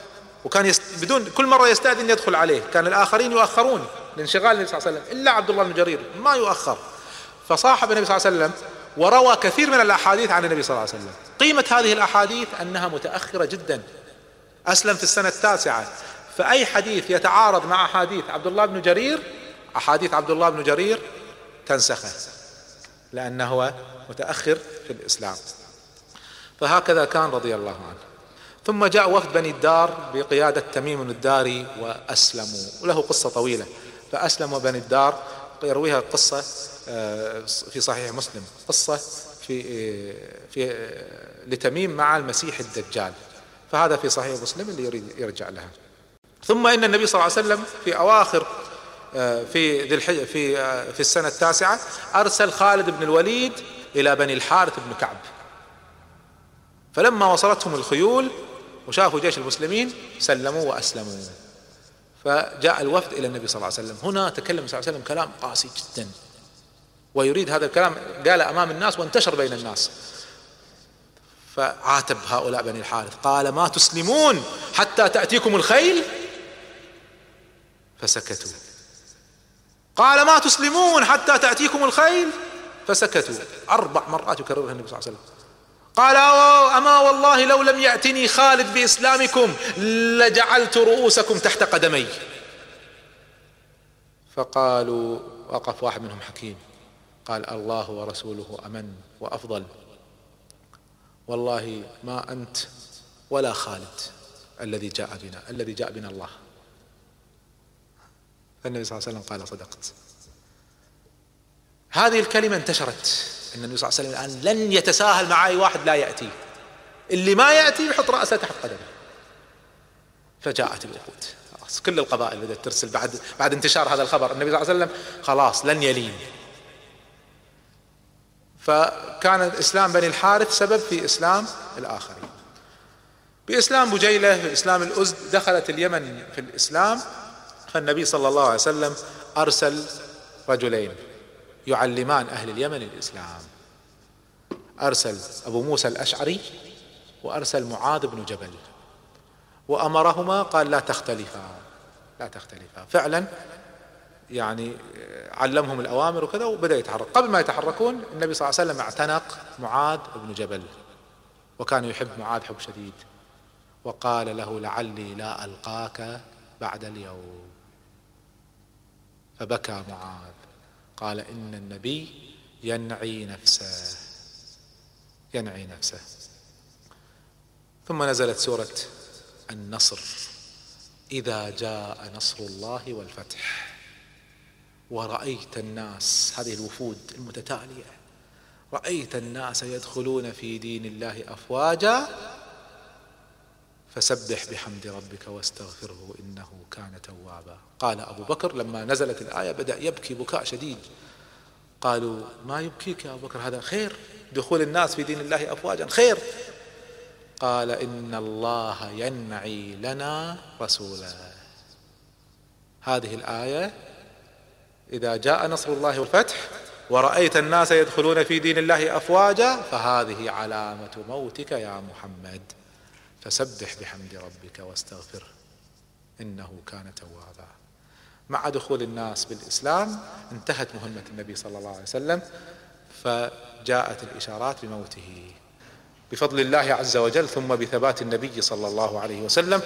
وكان يست... بدون كل مرة يستأذن يدخل عليه. كان الآخرين يؤخرون لانشغال النبي صلى الله عليه وسلم. إلا عبد الله بن جرير ما يؤخر. فصاحب النبي صلى الله عليه وسلم وروى كثير من الأحاديث عن النبي صلى الله عليه وسلم. قيمة هذه الأحاديث أنها متأخرة جدا. أسلم في السنة التاسعة. فأي حديث يتعارض مع أحاديث عبد الله بن جرير أحاديث عبد الله بن جرير تنسخه. لأنه هو متأخر في الإسلام. فهكذا كان رضي الله عنه. ثم جاء وفد بني الدار بقيادة تميم الداري وأسلموا. وله قصة طويلة. فأسلموا بني الدار يرويها القصة آه، في صحيح مسلم. قصة في آه، في آه، لتميم مع المسيح الدجال. فهذا في صحيح مسلم اللي يريد يرجع لها. ثم إن النبي صلى الله عليه وسلم في أواخر في ذي في في السنة التاسعة أرسل خالد بن الوليد إلى بني الحارث بن كعب. فلما وصلتهم الخيول وشافوا جيش المسلمين سلموا وأسلموا. فجاء الوفد إلى النبي صلى الله عليه وسلم. هنا تكلم صلى الله عليه وسلم كلام قاسي جدا. ويريد هذا الكلام قال أمام الناس وانتشر بين الناس. فعاتب هؤلاء بني الحارث قال ما تسلمون حتى تأتيكم الخيل؟ فسكتوا. قال ما تسلمون حتى تأتيكم الخيل؟ فسكتوا. أربع مرات يكررها النبي صلى الله عليه وسلم. قال أما والله لو لم يأتني خالد بإسلامكم لجعلت رؤوسكم تحت قدمي. فقالوا وقف واحد منهم حكيم. قال الله ورسوله أمن وأفضل. والله ما أنت ولا خالد الذي جاء بنا الذي جاء بنا الله. فالنبي صلى الله عليه وسلم قال صدقت. هذه الكلمة انتشرت. إن النبي صلى الله عليه وسلم الآن لن يتساهل مع أي واحد لا يأتي. اللي ما يأتي يحط رأسه تحت قدمه. فجاءت الوقود خلاص كل القبائل بدأت ترسل بعد بعد انتشار هذا الخبر. النبي صلى الله عليه وسلم خلاص لن يلين. فكان اسلام بني الحارث سبب في إسلام الآخرين. بإسلام بجيلة في اسلام الأزد دخلت اليمن في الإسلام. فالنبي صلى الله عليه وسلم أرسل رجلين. يعلمان أهل اليمن الإسلام. أرسل أبو موسى الأشعري وأرسل معاذ بن جبل. وأمرهما قال لا تختلفا لا تختلفا. فعلا يعني علمهم الأوامر وكذا وبدأ يتحرك. قبل ما يتحركون النبي صلى الله عليه وسلم اعتنق معاذ بن جبل وكان يحب معاذ حب شديد. وقال له لعلي لا ألقاك بعد اليوم. فبكى معاذ. قال إن النبي ينعي نفسه. ينعي نفسه. ثم نزلت سورة النصر. إذا جاء نصر الله والفتح. ورأيت الناس هذه الوفود المتتالية رأيت الناس يدخلون في دين الله أفواجا فسبح بحمد ربك واستغفره إنه كان توابا. قال أبو بكر لما نزلت الآية بدأ يبكي بكاء شديد. قالوا ما يبكيك يا أبو بكر؟ هذا خير. دخول الناس في دين الله أفواجا. خير. قال إن الله ينعي لنا رسولا. هذه الآية إذا جاء نصر الله والفتح ورأيت الناس يدخلون في دين الله أفواجا فهذه علامة موتك يا محمد. فسبح بحمد ربك واستغفره إنه كان توابا. مع دخول الناس بالإسلام انتهت مهمة النبي صلى الله عليه وسلم فجاءت الإشارات بموته. بفضل الله عز وجل ثم بثبات النبي صلى الله عليه وسلم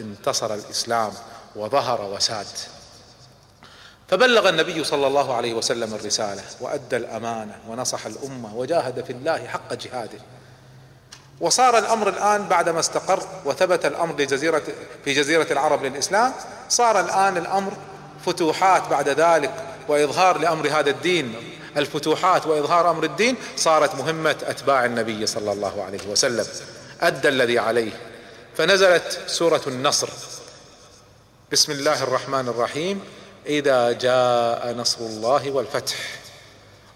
انتصر الإسلام وظهر وساد. فبلغ النبي صلى الله عليه وسلم الرسالة وأدى الأمانة ونصح الأمة وجاهد في الله حق جهاده. وصار الأمر الآن بعدما استقر وثبت الأمر لجزيرة في جزيرة العرب للإسلام صار الآن الأمر فتوحات بعد ذلك وإظهار لأمر هذا الدين الفتوحات وإظهار أمر الدين صارت مهمة أتباع النبي صلى الله عليه وسلم. أدى الذي عليه. فنزلت سورة النصر. بسم الله الرحمن الرحيم. إذا جاء نصر الله والفتح.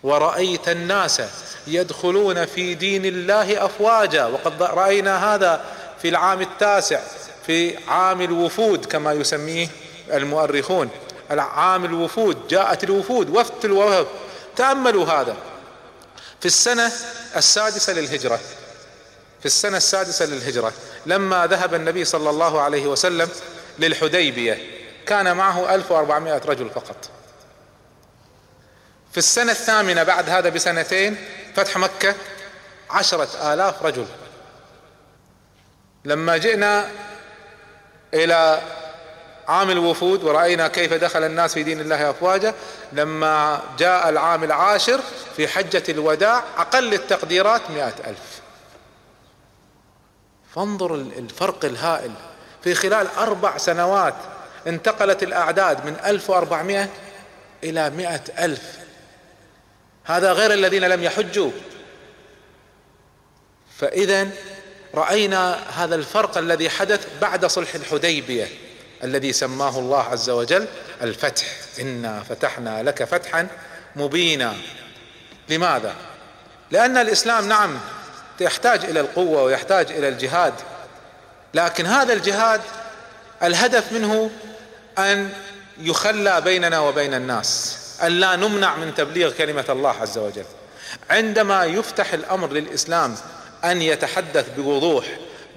ورأيت الناس يدخلون في دين الله أفواجا. وقد رأينا هذا في العام التاسع في عام الوفود كما يسميه المؤرخون. العام الوفود جاءت الوفود وفد الوفد. تأملوا هذا. في السنة السادسة للهجرة. في السنة السادسة للهجرة. لما ذهب النبي صلى الله عليه وسلم للحديبية كان معه 1400 رجل فقط. في السنة الثامنة بعد هذا بسنتين فتح مكة عشرة آلاف رجل. لما جئنا إلى عام الوفود ورأينا كيف دخل الناس في دين الله أفواجا لما جاء العام العاشر في حجة الوداع أقل التقديرات مئة ألف. فانظر الفرق الهائل. في خلال أربع سنوات انتقلت الأعداد من 1400 إلى مئة ألف. هذا غير الذين لم يحجوا. فإذا رأينا هذا الفرق الذي حدث بعد صلح الحديبية الذي سماه الله عز وجل الفتح. إنا فتحنا لك فتحا مبينا. لماذا؟ لأن الإسلام نعم يحتاج إلى القوة ويحتاج إلى الجهاد لكن هذا الجهاد الهدف منه أن يخلى بيننا وبين الناس. أن لا نمنع من تبليغ كلمة الله عز وجل. عندما يفتح الأمر للإسلام أن يتحدث بوضوح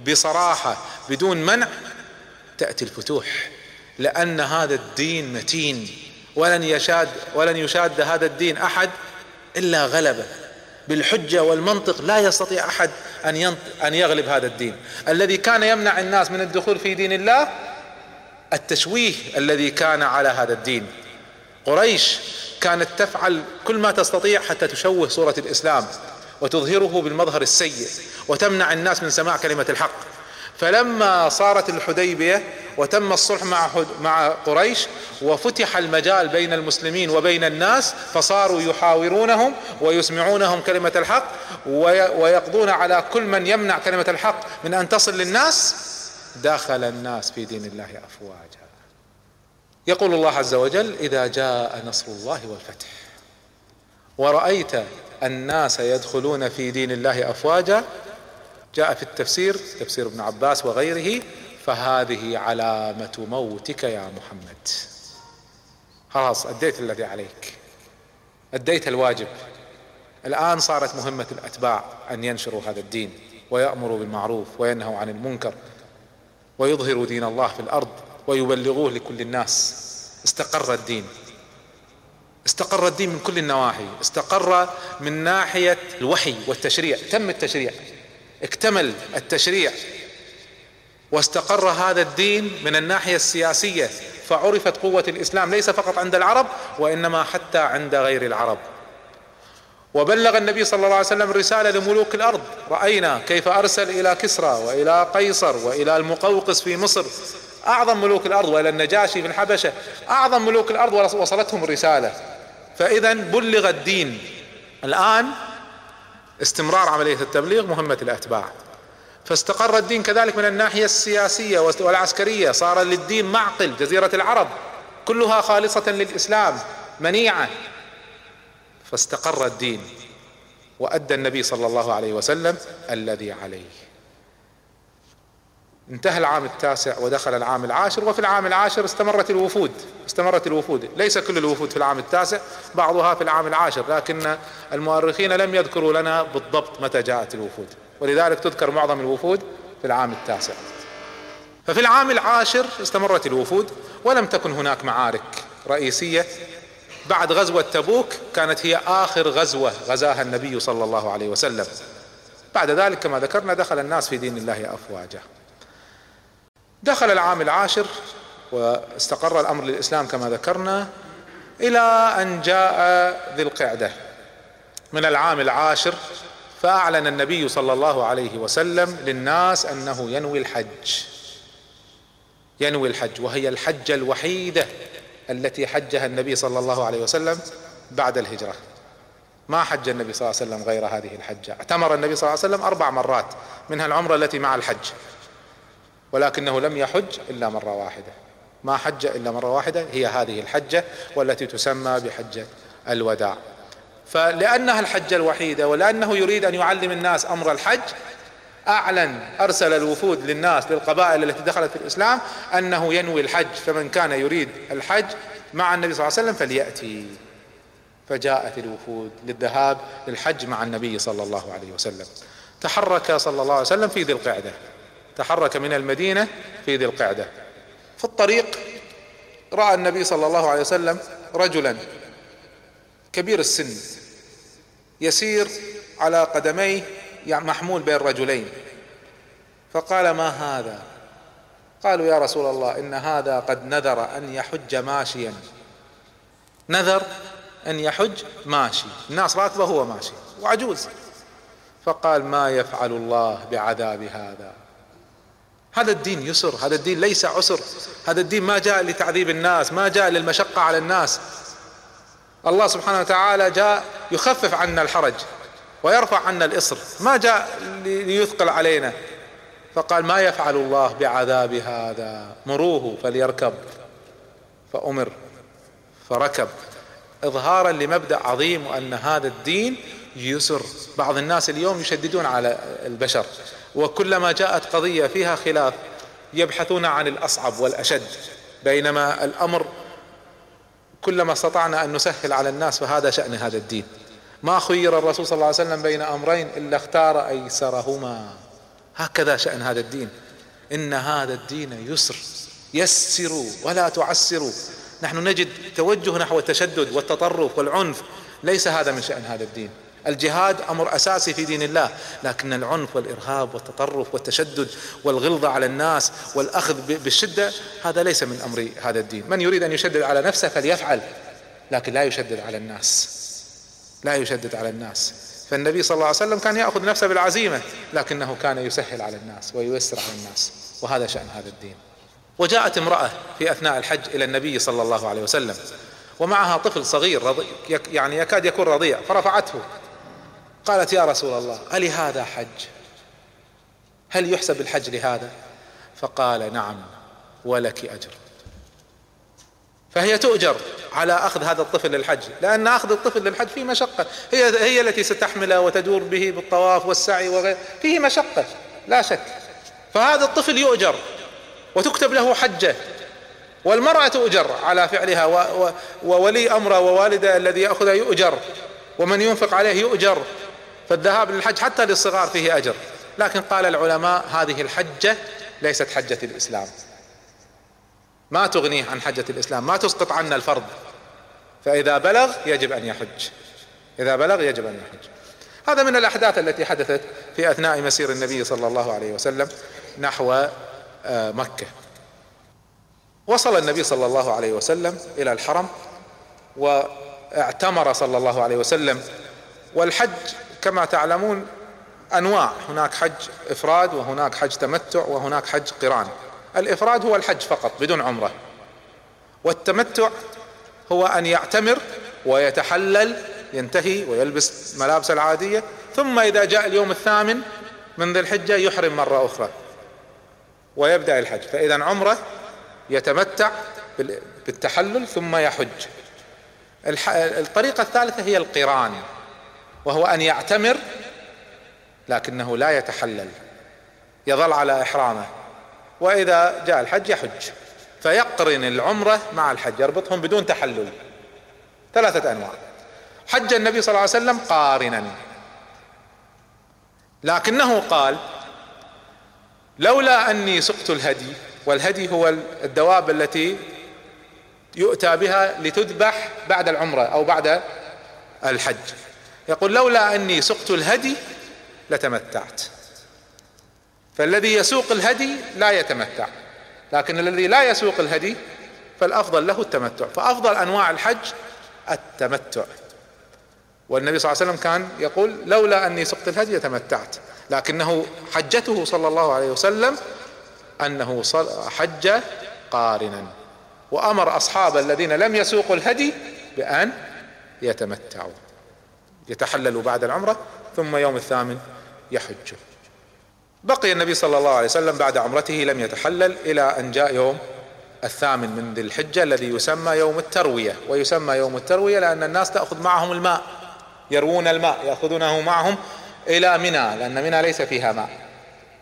بصراحة بدون منع تأتي الفتوح لأن هذا الدين متين. ولن يشاد ولن يشاد هذا الدين أحد إلا غلبة. بالحجة والمنطق لا يستطيع أحد أن أن يغلب هذا الدين. الذي كان يمنع الناس من الدخول في دين الله التشويه الذي كان على هذا الدين. قريش كانت تفعل كل ما تستطيع حتى تشوه صورة الإسلام وتظهره بالمظهر السيء وتمنع الناس من سماع كلمة الحق. فلما صارت الحديبية وتم الصلح مع مع قريش وفتح المجال بين المسلمين وبين الناس فصاروا يحاورونهم ويسمعونهم كلمة الحق ويقضون على كل من يمنع كلمة الحق من أن تصل للناس. دخل الناس في دين الله افواجا. يقول الله عز وجل إذا جاء نصر الله والفتح. ورأيت الناس يدخلون في دين الله أفواجا. جاء في التفسير تفسير ابن عباس وغيره فهذه علامة موتك يا محمد. خلاص أديت الذي عليك. أديت الواجب. الآن صارت مهمة الأتباع أن ينشروا هذا الدين ويأمروا بالمعروف وينهوا عن المنكر ويظهروا دين الله في الأرض. ويبلغوه لكل الناس. استقر الدين. استقر الدين من كل النواحي. استقر من ناحية الوحي والتشريع. تم التشريع. اكتمل التشريع. واستقر هذا الدين من الناحية السياسية. فعرفت قوة الإسلام ليس فقط عند العرب وإنما حتى عند غير العرب. وبلغ النبي صلى الله عليه وسلم رسالة لملوك الأرض. رأينا كيف أرسل إلى كسرى وإلى قيصر وإلى المقوقس في مصر. أعظم ملوك الأرض وإلى النجاشي في الحبشة أعظم ملوك الأرض وصلتهم الرسالة. فاذا بلغ الدين. الآن استمرار عملية التبليغ مهمة الأتباع. فاستقر الدين كذلك من الناحية السياسية والعسكرية. صار للدين معقل جزيرة العرب كلها خالصة للإسلام منيعة. فاستقر الدين وأدى النبي صلى الله عليه وسلم الذي عليه. انتهى العام التاسع ودخل العام العاشر وفي العام العاشر استمرت الوفود استمرت الوفود. ليس كل الوفود في العام التاسع بعضها في العام العاشر لكن المؤرخين لم يذكروا لنا بالضبط متى جاءت الوفود. ولذلك تذكر معظم الوفود في العام التاسع. ففي العام العاشر استمرت الوفود ولم تكن هناك معارك رئيسية. بعد غزوة تبوك كانت هي آخر غزوة غزاها النبي صلى الله عليه وسلم. بعد ذلك كما ذكرنا دخل الناس في دين الله أفواجا. دخل العام العاشر واستقر الأمر للإسلام كما ذكرنا إلى أن جاء ذي القعدة. من العام العاشر فأعلن النبي صلى الله عليه وسلم للناس أنه ينوي الحج. ينوي الحج وهي الحجة الوحيدة التي حجها النبي صلى الله عليه وسلم بعد الهجرة. ما حج النبي صلى الله عليه وسلم غير هذه الحجة. اعتمر النبي صلى الله عليه وسلم أربع مرات منها العمرة التي مع الحج. ولكنه لم يحج إلا مرة واحدة. ما حج إلا مرة واحدة هي هذه الحجة والتي تسمى بحجة الوداع. فلأنها الحجة الوحيدة ولأنه يريد أن يعلم الناس أمر الحج أعلن أرسل الوفود للناس للقبائل التي دخلت في الإسلام أنه ينوي الحج. فمن كان يريد الحج مع النبي صلى الله عليه وسلم فليأتي. فجاءت الوفود للذهاب للحج مع النبي صلى الله عليه وسلم. تحرك صلى الله عليه وسلم في ذي القعدة. تحرك من المدينة في ذي القعدة. في الطريق رأى النبي صلى الله عليه وسلم رجلا كبير السن يسير على قدميه يعني محمول بين رجلين. فقال ما هذا؟ قالوا يا رسول الله إن هذا قد نذر أن يحج ماشيا. نذر أن يحج ماشي. الناس راكبه وهو ماشي. وعجوز. فقال ما يفعل الله بعذاب هذا؟ هذا الدين يسر هذا الدين ليس عسر. هذا الدين ما جاء لتعذيب الناس ما جاء للمشقة على الناس. الله سبحانه وتعالى جاء يخفف عنا الحرج ويرفع عنا الإصر. ما جاء ليثقل علينا. فقال ما يفعل الله بعذاب هذا؟ مروه فليركب. فأمر فركب. إظهارا لمبدأ عظيم وأن هذا الدين يسر. بعض الناس اليوم يشددون على البشر. وكلما جاءت قضية فيها خلاف يبحثون عن الأصعب والأشد. بينما الأمر كلما استطعنا أن نسهل على الناس فهذا شأن هذا الدين. ما خير الرسول صلى الله عليه وسلم بين أمرين إلا اختار أيسرهما. هكذا شأن هذا الدين. إن هذا الدين يسر. يسروا ولا تعسروا نحن نجد توجه نحو التشدد والتطرف والعنف. ليس هذا من شأن هذا الدين. الجهاد أمر أساسي في دين الله لكن العنف والإرهاب والتطرف والتشدد والغلظة على الناس والأخذ بالشدة هذا ليس من أمر هذا الدين. من يريد أن يشدد على نفسه فليفعل لكن لا يشدد على الناس. لا يشدد على الناس. فالنبي صلى الله عليه وسلم كان يأخذ نفسه بالعزيمة لكنه كان يسهل على الناس وييسر على الناس وهذا شأن هذا الدين. وجاءت امرأة في أثناء الحج إلى النبي صلى الله عليه وسلم ومعها طفل صغير رضي يعني يكاد يكون رضيع فرفعته قالت يا رسول الله ألهذا حج؟ هل يحسب الحج لهذا؟ فقال نعم ولك أجر. فهي تؤجر على أخذ هذا الطفل للحج لأن أخذ الطفل للحج فيه مشقة. هي, هي التي ستحمله وتدور به بالطواف والسعي وغيره فيه مشقة لا شك. فهذا الطفل يؤجر وتكتب له حجة والمرأة تؤجر على فعلها وولي أمره ووالده الذي يأخذها يؤجر ومن ينفق عليه يؤجر. فالذهاب للحج حتى للصغار فيه أجر. لكن قال العلماء هذه الحجة ليست حجة الإسلام. ما تغنيه عن حجة الإسلام ما تسقط عنا الفرض. فإذا بلغ يجب أن يحج. إذا بلغ يجب أن يحج. هذا من الأحداث التي حدثت في أثناء مسير النبي صلى الله عليه وسلم نحو آه، مكة. وصل النبي صلى الله عليه وسلم إلى الحرم واعتمر صلى الله عليه وسلم والحج كما تعلمون أنواع. هناك حج إفراد وهناك حج تمتع وهناك حج قران. الإفراد هو الحج فقط بدون عمرة. والتمتع هو أن يعتمر ويتحلل ينتهي ويلبس ملابس العادية ثم إذا جاء اليوم الثامن من ذي الحجة يحرم مرة أخرى ويبدأ الحج. فإذا عمرة يتمتع بالتحلل ثم يحج. الطريقة الثالثة هي القران. وهو أن يعتمر لكنه لا يتحلل يظل على إحرامه وإذا جاء الحج يحج فيقرن العمرة مع الحج يربطهم بدون تحلل ثلاثة أنواع. حج النبي صلى الله عليه وسلم قارنا. لكنه قال لولا أني سقت الهدي والهدي هو الدواب التي يؤتى بها لتذبح بعد العمرة أو بعد الحج. يقول لولا أني سقت الهدي لتمتعت. فالذي يسوق الهدي لا يتمتع لكن الذي لا يسوق الهدي فالأفضل له التمتع. فأفضل أنواع الحج التمتع. والنبي صلى الله عليه وسلم كان يقول لولا أني سقت الهدي لتمتعت لكنه حجته صلى الله عليه وسلم أنه حج قارنا. وأمر أصحاب الذين لم يسوقوا الهدي بأن يتمتعوا. يتحللوا بعد العمرة ثم يوم الثامن يحج. بقي النبي صلى الله عليه وسلم بعد عمرته لم يتحلل إلى أن جاء يوم الثامن من ذي الحجة الذي يسمى يوم التروية. ويسمى يوم التروية لأن الناس تأخذ معهم الماء يروون الماء يأخذونه معهم إلى منى لأن منى ليس فيها ماء.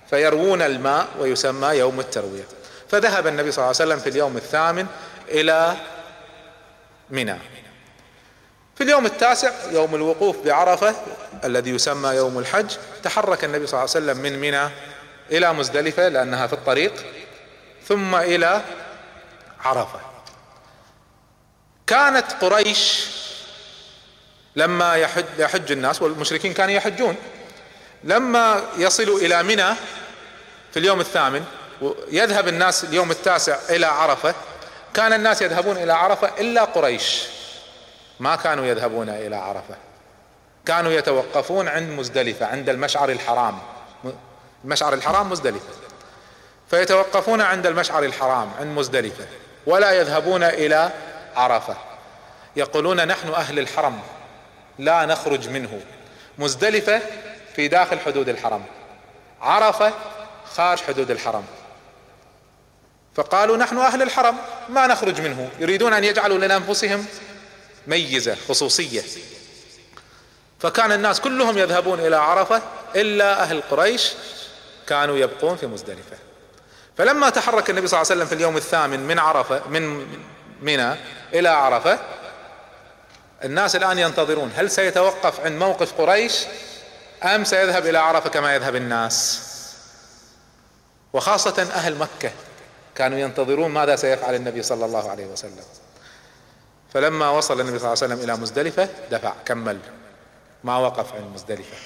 فيروون الماء ويسمى يوم التروية. فذهب النبي صلى الله عليه وسلم في اليوم الثامن إلى منى. في اليوم التاسع يوم الوقوف بعرفة الذي يسمى يوم الحج تحرك النبي صلى الله عليه وسلم من منى إلى مزدلفة لأنها في الطريق ثم إلى عرفة. كانت قريش لما يحج, يحج الناس والمشركين كانوا يحجون. لما يصلوا إلى منى في اليوم الثامن يذهب الناس اليوم التاسع إلى عرفة كان الناس يذهبون إلى عرفة إلا قريش. ما كانوا يذهبون إلى عرفة. كانوا يتوقفون عند مزدلفة عند المشعر الحرام. المشعر الحرام مزدلفة. فيتوقفون عند المشعر الحرام عند مزدلفة. ولا يذهبون إلى عرفة. يقولون نحن أهل الحرم لا نخرج منه. مزدلفة في داخل حدود الحرم. عرفة خارج حدود الحرم. فقالوا نحن أهل الحرم ما نخرج منه. يريدون أن يجعلوا لانفسهم ميزة خصوصية. فكان الناس كلهم يذهبون إلى عرفة إلا أهل قريش كانوا يبقون في مزدلفة. فلما تحرك النبي صلى الله عليه وسلم في اليوم الثامن من عرفة من منى إلى عرفة الناس الآن ينتظرون هل سيتوقف عند موقف قريش أم سيذهب إلى عرفة كما يذهب الناس. وخاصة أهل مكة كانوا ينتظرون ماذا سيفعل النبي صلى الله عليه وسلم. فلما وصل النبي صلى الله عليه وسلم إلى مزدلفة دفع كمل. ما وقف عند مزدلفة.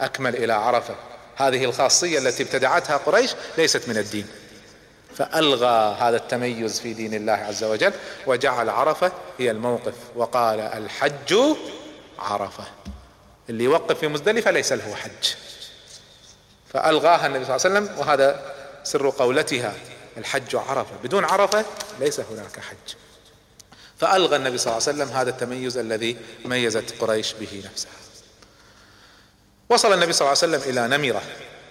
أكمل إلى عرفة. هذه الخاصية التي ابتدعتها قريش ليست من الدين. فألغى هذا التميز في دين الله عز وجل وجعل عرفة هي الموقف. وقال الحج عرفة. اللي يوقف في مزدلفة ليس له حج. فألغاها النبي صلى الله عليه وسلم وهذا سر قولتها. الحج عرفة. بدون عرفة ليس هناك حج. فألغى النبي صلى الله عليه وسلم هذا التميز الذي ميزت قريش به نفسها. وصل النبي صلى الله عليه وسلم إلى نمرة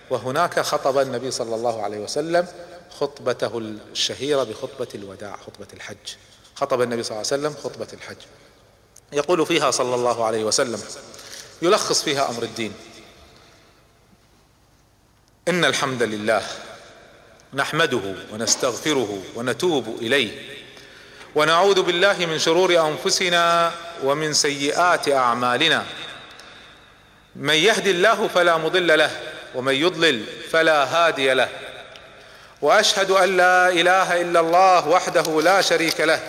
وهناك خطب النبي صلى الله عليه وسلم خطبته الشهيرة بخطبة الوداع خطبة الحج. خطب النبي صلى الله عليه وسلم خطبة الحج. يقول فيها صلى الله عليه وسلم يلخص فيها أمر الدين. إن الحمد لله نحمده ونستغفره ونتوب إليه. ونعوذ بالله من شرور أنفسنا ومن سيئات أعمالنا. من يهد الله فلا مضل له ومن يضلل فلا هادي له. وأشهد أن لا إله إلا الله وحده لا شريك له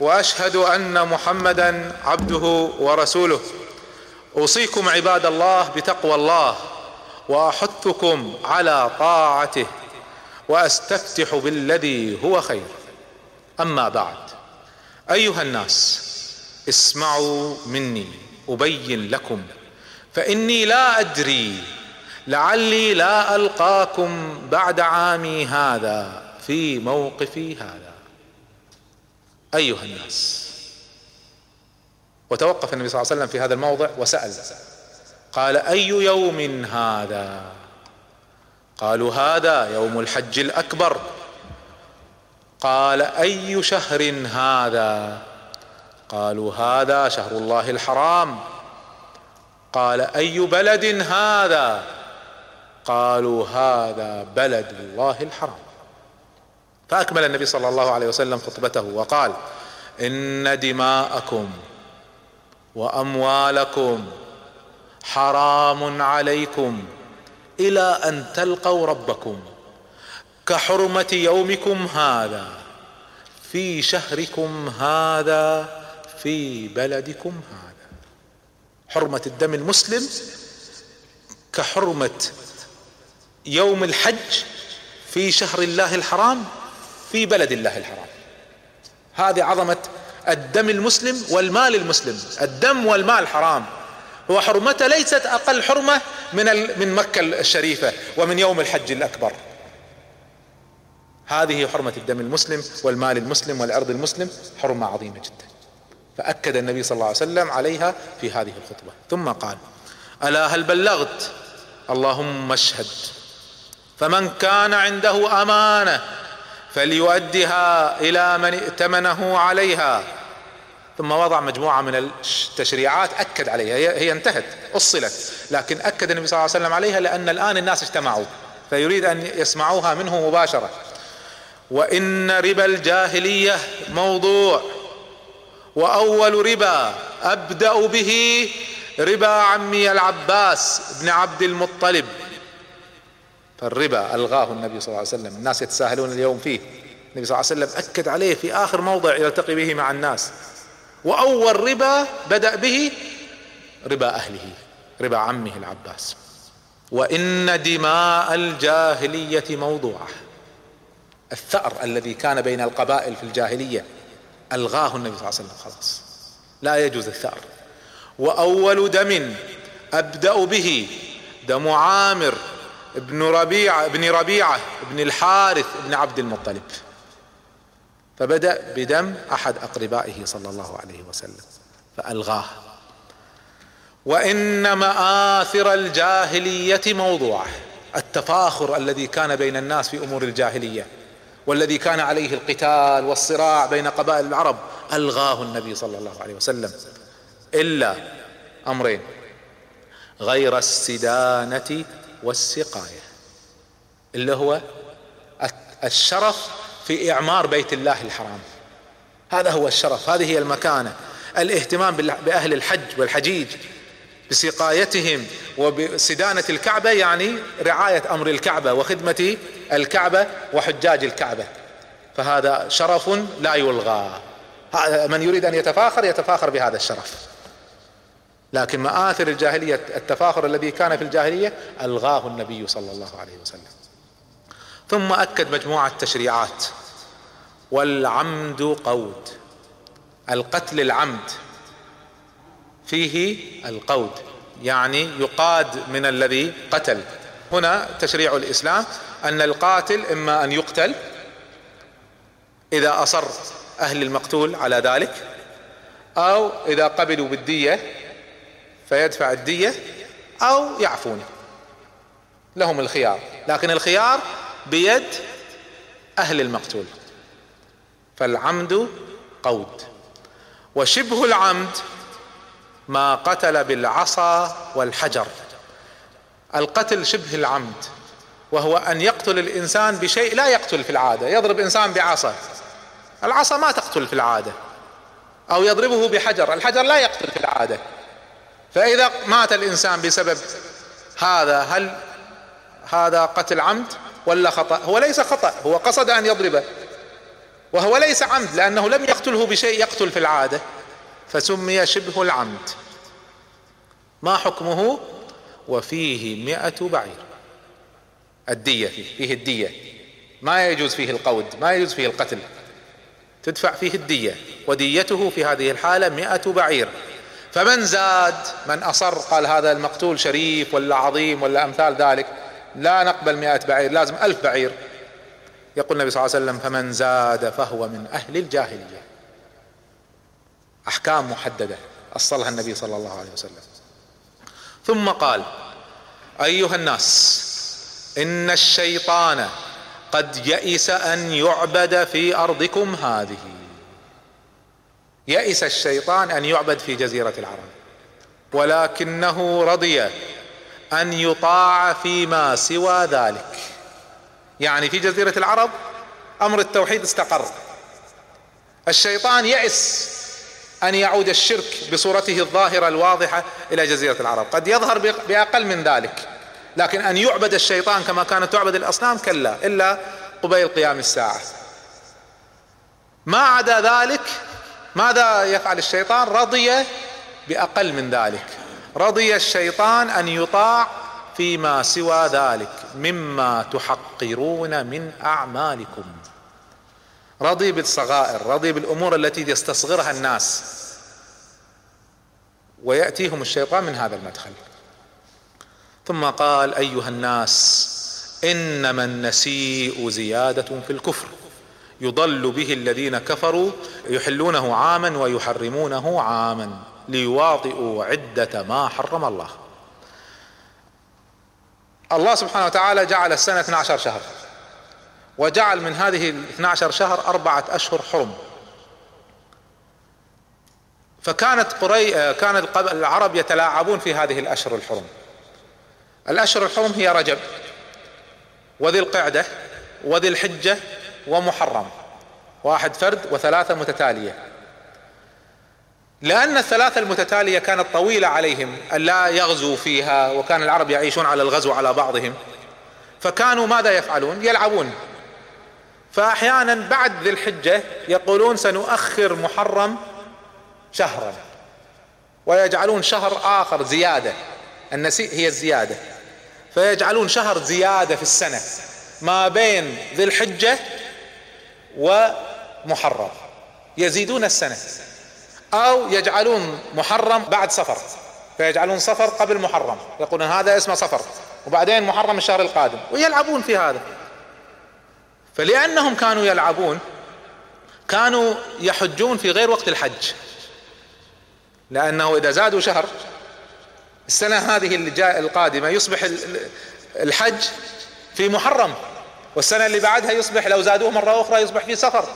وأشهد أن محمدا عبده ورسوله. أوصيكم عباد الله بتقوى الله وأحثكم على طاعته وأستفتح بالذي هو خير. أما بعد. أيها الناس اسمعوا مني أبين لكم فإني لا أدري لعلي لا ألقاكم بعد عامي هذا في موقفي هذا. أيها الناس وتوقف النبي صلى الله عليه وسلم في هذا الموضع وسأل قال أي يوم هذا؟ قالوا هذا يوم الحج الأكبر. قال أي شهر هذا? قالوا هذا شهر الله الحرام. قال أي بلد هذا? قالوا هذا بلد الله الحرام. فأكمل النبي صلى الله عليه وسلم خطبته وقال إن دماءكم وأموالكم حرام عليكم إلى أن تلقوا ربكم. كحرمة يومكم هذا في شهركم هذا في بلدكم هذا. حرمة الدم المسلم كحرمة يوم الحج في شهر الله الحرام في بلد الله الحرام. هذه عظمة الدم المسلم والمال المسلم. الدم والمال حرام. وحرمته ليست أقل حرمة من من مكة الشريفة ومن يوم الحج الأكبر. هذه حرمة الدم المسلم والمال المسلم والعرض المسلم حرمة عظيمة جدا. فأكد النبي صلى الله عليه وسلم عليها في هذه الخطبة. ثم قال ألا هل بلغت؟ اللهم اشهد. فمن كان عنده أمانة فليؤدها إلى من ائتمنه عليها. ثم وضع مجموعة من التشريعات أكد عليها. هي انتهت أصلت. لكن أكد النبي صلى الله عليه وسلم عليها لأن الآن الناس اجتمعوا فيريد أن يسمعوها منه مباشرة. وإن ربا الجاهلية موضوع وأول ربا أبدأ به ربا عمي العباس بن عبد المطلب. فالربا ألغاه النبي صلى الله عليه وسلم. الناس يتساهلون اليوم فيه. النبي صلى الله عليه وسلم أكد عليه في آخر موضع يلتقي به مع الناس. وأول ربا بدأ به ربا أهله ربا عمه العباس. وإن دماء الجاهلية موضوعة. الثأر الذي كان بين القبائل في الجاهلية ألغاه النبي صلى الله عليه وسلم خلاص. لا يجوز الثأر. وأول دم أبدأ به دم عامر ابن ربيعه ابن ربيعة ابن الحارث ابن عبد المطلب. فبدأ بدم أحد أقربائه صلى الله عليه وسلم فألغاه. وإن مآثر الجاهلية موضوعه التفاخر الذي كان بين الناس في أمور الجاهلية. والذي كان عليه القتال والصراع بين قبائل العرب ألغاه النبي صلى الله عليه وسلم. إلا أمرين غير السدانة والسقاية اللي هو الشرف في إعمار بيت الله الحرام. هذا هو الشرف هذه هي المكانة. الاهتمام بأهل الحج والحجيج. بسقايتهم وبسدانة الكعبة يعني رعاية أمر الكعبة وخدمة الكعبة وحجاج الكعبة. فهذا شرف لا يلغى. من يريد أن يتفاخر يتفاخر بهذا الشرف. لكن مآثر الجاهلية التفاخر الذي كان في الجاهلية ألغاه النبي صلى الله عليه وسلم. ثم أكد مجموعة تشريعات. والعمد قود. القتل العمد. فيه القود يعني يقاد من الذي قتل. هنا تشريع الإسلام أن القاتل إما أن يقتل إذا أصر أهل المقتول على ذلك أو إذا قبلوا بالدية فيدفع الدية أو يعفون. لهم الخيار لكن الخيار بيد أهل المقتول. فالعمد قود. وشبه العمد ما قتل بالعصا والحجر. القتل شبه العمد وهو أن يقتل الإنسان بشيء لا يقتل في العادة يضرب إنسان بعصا. العصا ما تقتل في العادة أو يضربه بحجر الحجر لا يقتل في العادة. فإذا مات الإنسان بسبب هذا هل هذا قتل عمد ولا خطأ؟ هو ليس خطأ هو قصد أن يضربه وهو ليس عمد لأنه لم يقتله بشيء يقتل في العادة. فسمي شبه العمد. ما حكمه؟ وفيه مئة بعير. الدية فيه, فيه الدية. ما يجوز فيه القود ما يجوز فيه القتل. تدفع فيه الدية وديته في هذه الحالة مئة بعير. فمن زاد؟ من أصر؟ قال هذا المقتول شريف ولا عظيم ولا أمثال ذلك. لا نقبل مئة بعير لازم ألف بعير. يقول النبي صلى الله عليه وسلم فمن زاد فهو من أهل الجاهلية. أحكام محددة. أصلها النبي صلى الله عليه وسلم. ثم قال أيها الناس إن الشيطان قد يئس أن يعبد في أرضكم هذه. يئس الشيطان أن يعبد في جزيرة العرب. ولكنه رضي أن يطاع فيما سوى ذلك. يعني في جزيرة العرب أمر التوحيد استقر. الشيطان يئس أن يعود الشرك بصورته الظاهرة الواضحة إلى جزيرة العرب. قد يظهر بأقل من ذلك لكن أن يعبد الشيطان كما كانت تعبد الأصنام كلا إلا قبيل قيام الساعة. ما عدا ذلك ماذا يفعل الشيطان؟ رضي بأقل من ذلك. رضي الشيطان أن يطاع فيما سوى ذلك مما تحقرون من أعمالكم. رضي بالصغائر رضي بالأمور التي يستصغرها الناس. ويأتيهم الشيطان من هذا المدخل. ثم قال أيها الناس إنما النسيء زيادة في الكفر. يضل به الذين كفروا يحلونه عاما ويحرمونه عاما ليواطئوا عدة ما حرم الله. الله سبحانه وتعالى جعل السنة 12 شهر وجعل من هذه ال 12 شهر أربعة أشهر حرم. فكانت قري كان العرب يتلاعبون في هذه الأشهر الحرم. الأشهر الحرم هي رجب وذي القعدة وذي الحجة ومحرم. واحد فرد وثلاثة متتالية. لأن الثلاثة المتتالية كانت طويلة عليهم أن لا يغزوا فيها وكان العرب يعيشون على الغزو على بعضهم. فكانوا ماذا يفعلون؟ يلعبون. فأحيانا بعد ذي الحجة يقولون سنؤخر محرم شهرا ويجعلون شهر آخر زيادة. النسيء هي الزيادة. فيجعلون شهر زيادة في السنة ما بين ذي الحجة ومحرم. يزيدون السنة أو يجعلون محرم بعد صفر فيجعلون صفر قبل محرم. يقولون هذا اسمه صفر وبعدين محرم الشهر القادم. ويلعبون في هذا. فلأنهم كانوا يلعبون كانوا يحجون في غير وقت الحج. لأنه إذا زادوا شهر السنة هذه القادمة يصبح الحج في محرم والسنة اللي بعدها يصبح لو زادوه مرة أخرى يصبح في سفر.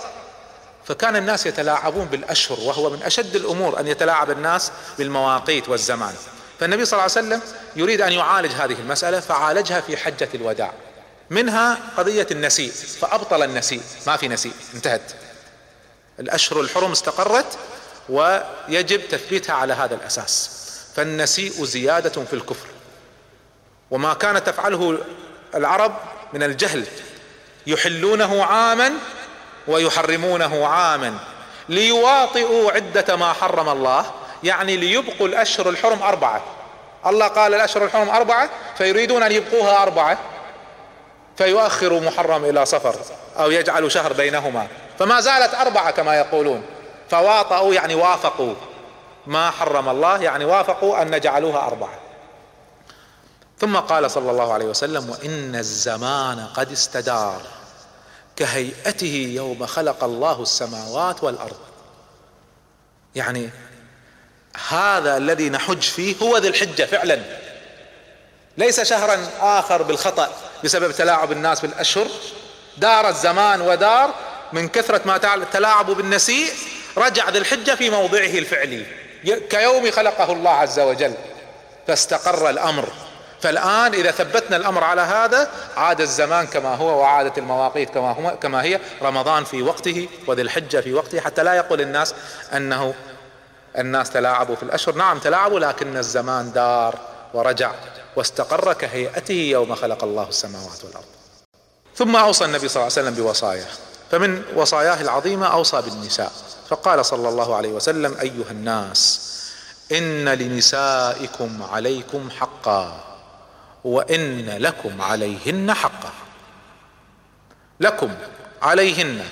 فكان الناس يتلاعبون بالأشهر وهو من أشد الأمور أن يتلاعب الناس بالمواقيت والزمان. فالنبي صلى الله عليه وسلم يريد أن يعالج هذه المسألة فعالجها في حجة الوداع. منها قضية النسيء فأبطل النسيء ما في نسيء انتهت. الأشهر الحرم استقرت ويجب تثبيتها على هذا الأساس. فالنسيء زيادة في الكفر. وما كانت تفعله العرب من الجهل يحلونه عاما ويحرمونه عاما ليواطئوا عدة ما حرم الله يعني ليبقوا الأشهر الحرم أربعة. الله قال الأشهر الحرم أربعة فيريدون أن يبقوها أربعة. فيؤخروا محرم إلى صفر أو يجعلوا شهر بينهما. فما زالت أربعة كما يقولون. فواطئوا يعني وافقوا. ما حرم الله يعني وافقوا أن نجعلوها أربعة. ثم قال صلى الله عليه وسلم وإن الزمان قد استدار. كهيئته يوم خلق الله السماوات والأرض. يعني هذا الذي نحج فيه هو ذي الحجة فعلا. ليس شهرا آخر بالخطأ بسبب تلاعب الناس بالأشهر. دار الزمان ودار من كثرة ما تلاعبوا بالنسيء. رجع ذي الحجة في موضعه الفعلي. كيوم خلقه الله عز وجل فاستقر الأمر. فالآن إذا ثبتنا الأمر على هذا عاد الزمان كما هو وعادت المواقيت كما هو كما هي. رمضان في وقته وذي الحجة في وقته حتى لا يقول الناس أنه الناس تلاعبوا في الأشهر. نعم تلاعبوا لكن الزمان دار. ورجع واستقر كهيئته يوم خلق الله السماوات والأرض. ثم أوصى النبي صلى الله عليه وسلم بوصاياه فمن وصاياه العظيمة أوصى بالنساء فقال صلى الله عليه وسلم أيها الناس إن لنسائكم عليكم حقا وإن لكم عليهن حقا. لكم عليهن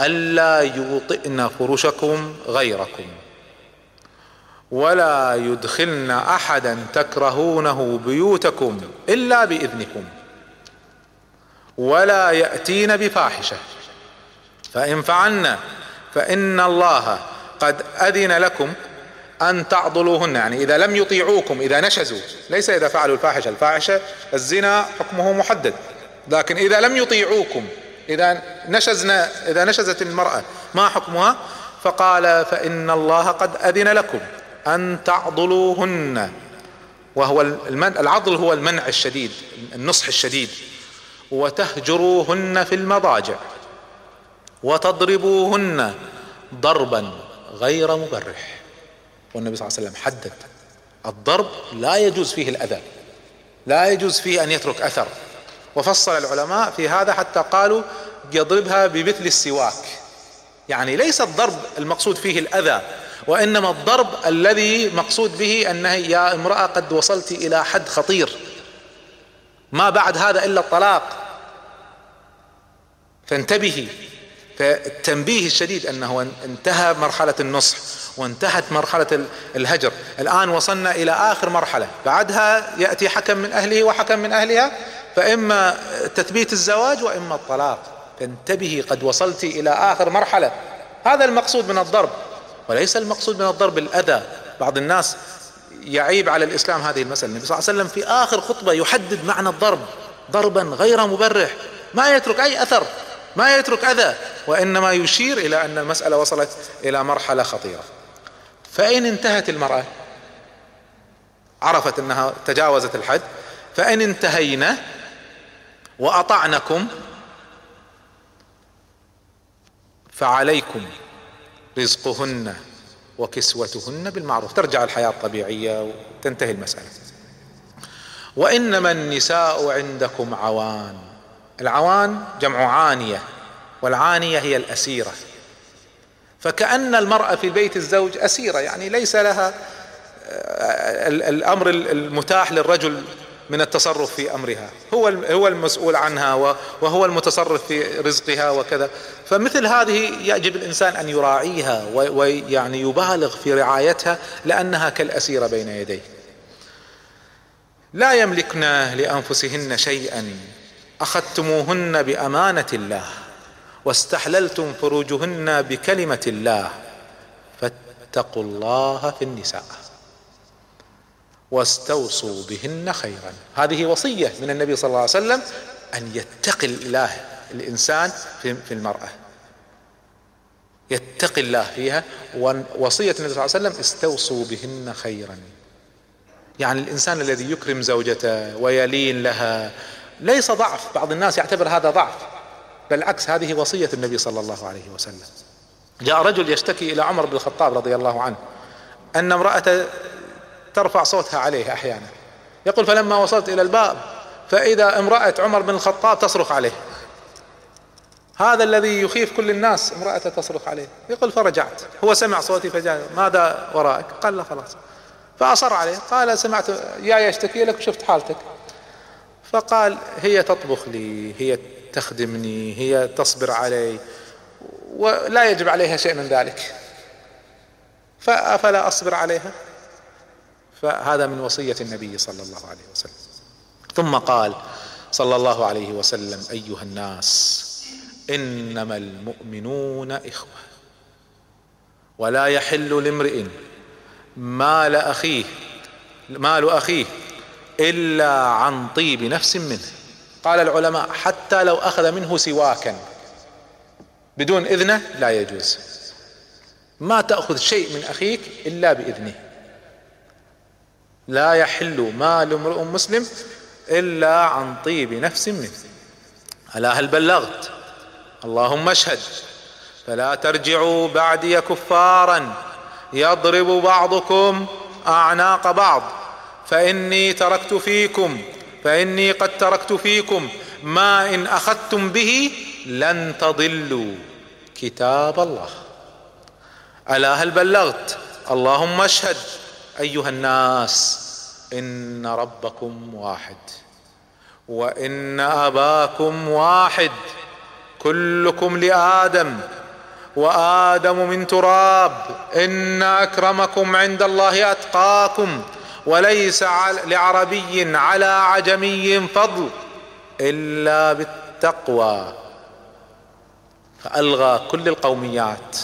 ألا يوطئن فرشكم غيركم. ولا يدخلن أحدا تكرهونه بيوتكم إلا بإذنكم. ولا يأتين بفاحشة. فإن فعلن فإن الله قد أذن لكم أن تعضلوهن. يعني إذا لم يطيعوكم إذا نشزوا. ليس إذا فعلوا الفاحشة. الفاحشة الزنا حكمه محدد. لكن إذا لم يطيعوكم إذا نشزنا إذا نشزت المرأة ما حكمها؟ فقال فإن الله قد أذن لكم. أن تعضلوهن. وهو العضل هو المنع الشديد النصح الشديد. وتهجروهن في المضاجع. وتضربوهن ضربا غير مبرح. والنبي صلى الله عليه وسلم حدد الضرب لا يجوز فيه الأذى. لا يجوز فيه أن يترك أثر. وفصل العلماء في هذا حتى قالوا يضربها بمثل السواك. يعني ليس الضرب المقصود فيه الأذى وإنما الضرب الذي مقصود به أنه يا امرأة قد وصلت إلى حد خطير. ما بعد هذا إلا الطلاق. فانتبهي. فالتنبيه الشديد أنه انتهى مرحلة النصح وانتهت مرحلة الهجر. الآن وصلنا إلى آخر مرحلة. بعدها يأتي حكم من أهله وحكم من أهلها. فإما تثبيت الزواج وإما الطلاق. فانتبهي قد وصلت إلى آخر مرحلة. هذا المقصود من الضرب. وليس المقصود من الضرب الأذى. بعض الناس يعيب على الإسلام هذه المسألة. النبي صلى الله عليه وسلم في آخر خطبة يحدد معنى الضرب. ضربا غير مبرح. ما يترك أي أثر. ما يترك أذى. وإنما يشير إلى أن المسألة وصلت إلى مرحلة خطيرة. فإن انتهت المرأة عرفت أنها تجاوزت الحد فإن انتهينا وأطعنكم فعليكم رزقهن وكسوتهن بالمعروف. ترجع الحياة الطبيعية وتنتهي المسألة. وإنما النساء عندكم عوان. العوان جمع عانية والعانية هي الأسيرة. فكأن المرأة في بيت الزوج أسيرة يعني ليس لها آه، الأمر المتاح للرجل من التصرف في أمرها. هو هو المسؤول عنها وهو المتصرف في رزقها وكذا. فمثل هذه يجب الإنسان أن يراعيها ويعني يبالغ في رعايتها لأنها كالاسيره بين يديه. لا يملكن لأنفسهن شيئا أخذتموهن بأمانة الله واستحللتم فروجهن بكلمة الله فاتقوا الله في النساء واستوصوا بهن خيرا. هذه وصية من النبي صلى الله عليه وسلم أن يتقي الله الإنسان في المرأة. يتقي الله فيها ووصية النبي صلى الله عليه وسلم استوصوا بهن خيرا. يعني الإنسان الذي يكرم زوجته ويلين لها ليس ضعف بعض الناس يعتبر هذا ضعف بالعكس هذه وصية النبي صلى الله عليه وسلم. جاء رجل يشتكي إلى عمر بن الخطاب رضي الله عنه أن امرأة ترفع صوتها عليه أحيانا. يقول فلما وصلت إلى الباب فإذا امرأة عمر بن الخطاب تصرخ عليه. هذا الذي يخيف كل الناس امرأة تصرخ عليه. يقول فرجعت. هو سمع صوتي فجاء. ماذا وراءك؟ قال لا خلاص. فأصر عليه. قال سمعت يا يشتكي لك وشفت حالتك. فقال هي تطبخ لي هي تخدمني هي تصبر علي ولا يجب عليها شيء من ذلك. فأفلا أصبر عليها؟ فهذا من وصية النبي صلى الله عليه وسلم. ثم قال صلى الله عليه وسلم أيها الناس إنما المؤمنون إخوة. ولا يحل لامرئ مال أخيه مال أخيه إلا عن طيب نفس منه. قال العلماء حتى لو أخذ منه سواكا بدون إذنه لا يجوز. ما تأخذ شيء من أخيك إلا بإذنه. لا يحل مال امرؤ مسلم إلا عن طيب نفس منه. الا هل بلغت؟ اللهم اشهد. فلا ترجعوا بعدي كفارا. يضرب بعضكم أعناق بعض. فإني تركت فيكم فإني قد تركت فيكم. ما إن أخذتم به لن تضلوا. كتاب الله. ألا هل بلغت؟ اللهم اشهد. أيها الناس إن ربكم واحد. وإن أباكم واحد. كلكم لآدم وآدم من تراب. إن أكرمكم عند الله أتقاكم وليس لعربي على عجمي فضل إلا بالتقوى. فألغى كل القوميات.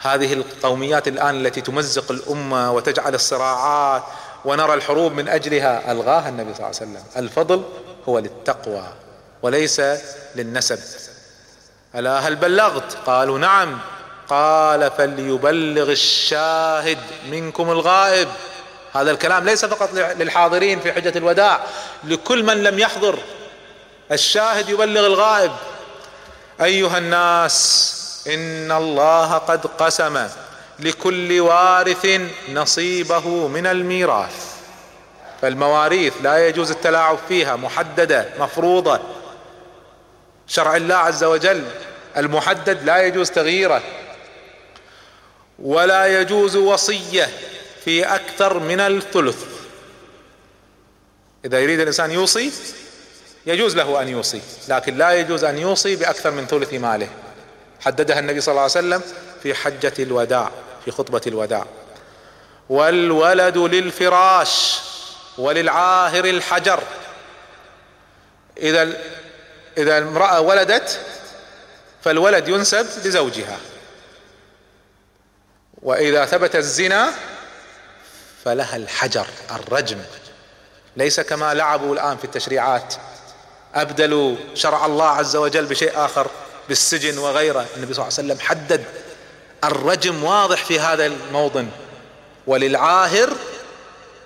هذه القوميات الآن التي تمزق الأمة وتجعل الصراعات ونرى الحروب من أجلها. ألغاها النبي صلى الله عليه وسلم. الفضل هو للتقوى. وليس للنسب. ألا هل بلغت؟ قالوا نعم. قال فليبلغ الشاهد منكم الغائب. هذا الكلام ليس فقط للحاضرين في حجة الوداع لكل من لم يحضر. الشاهد يبلغ الغائب. أيها الناس إن الله قد قسم لكل وارث نصيبه من الميراث. فالمواريث لا يجوز التلاعب فيها محددة مفروضة. شرع الله عز وجل المحدد لا يجوز تغييره ولا يجوز وصية في أكثر من الثلث. إذا يريد الإنسان يوصي يجوز له أن يوصي لكن لا يجوز أن يوصي بأكثر من ثلث ماله. حددها النبي صلى الله عليه وسلم في حجة الوداع في خطبة الوداع. والولد للفراش وللعاهر الحجر. إذا إذا امرأة ولدت فالولد ينسب لزوجها. وإذا ثبت الزنا فلها الحجر الرجم. ليس كما لعبوا الآن في التشريعات. أبدلوا شرع الله عز وجل بشيء آخر بالسجن وغيره. النبي صلى الله عليه وسلم حدد الرجم واضح في هذا الموطن. وللعاهر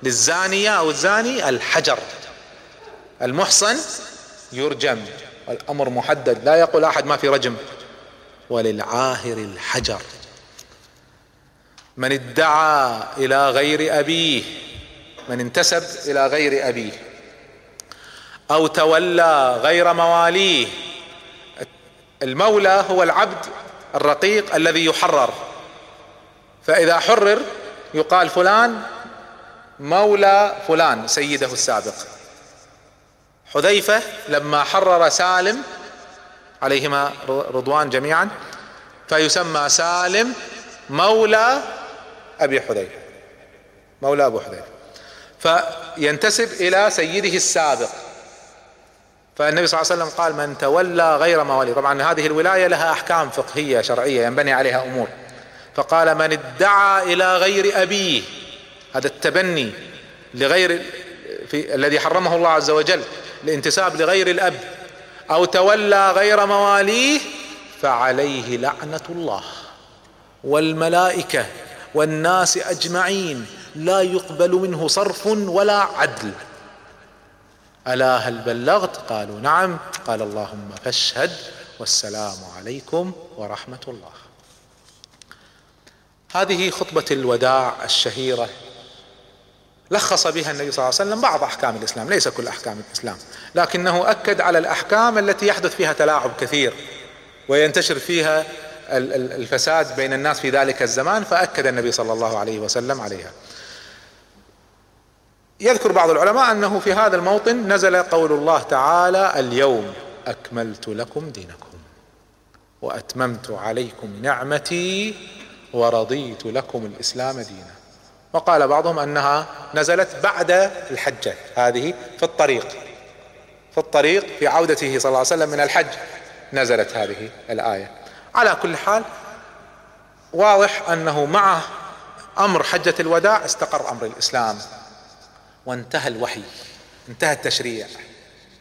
للزانية أو الزاني الحجر. المحصن يرجم. الأمر محدد. لا يقول أحد ما في رجم. وللعاهر الحجر. من ادعى إلى غير أبيه من انتسب إلى غير أبيه أو تولى غير مواليه المولى هو العبد الرقيق الذي يحرر. فإذا حرر يقال فلان مولى فلان سيده السابق. حذيفة لما حرر سالم عليهما رضوان جميعا فيسمى سالم مولى أبي حذيفة مولى أبو حذيفة. فينتسب إلى سيده السابق. فالنبي صلى الله عليه وسلم قال من تولى غير موالي طبعا هذه الولاية لها أحكام فقهية شرعية ينبني عليها أمور. فقال من ادعى إلى غير أبيه. هذا التبني لغير في الذي حرمه الله عز وجل. الانتساب لغير الأب أو تولى غير مواليه فعليه لعنة الله. والملائكة والناس أجمعين لا يقبل منه صرف ولا عدل. ألا هل بلغت؟ قالوا نعم. قال اللهم فاشهد. والسلام عليكم ورحمة الله. هذه خطبة الوداع الشهيرة لخص بها النبي صلى الله عليه وسلم بعض أحكام الإسلام ليس كل أحكام الإسلام. لكنه أكد على الأحكام التي يحدث فيها تلاعب كثير وينتشر فيها الفساد بين الناس في ذلك الزمان فأكد النبي صلى الله عليه وسلم عليها. يذكر بعض العلماء أنه في هذا الموطن نزل قول الله تعالى اليوم أكملت لكم دينكم وأتممت عليكم نعمتي ورضيت لكم الإسلام دينا. وقال بعضهم أنها نزلت بعد الحجه هذه في الطريق. في الطريق في عودته صلى الله عليه وسلم من الحج نزلت هذه الآية. على كل حال واضح أنه مع أمر حجة الوداع استقر أمر الإسلام. وانتهى الوحي انتهى التشريع.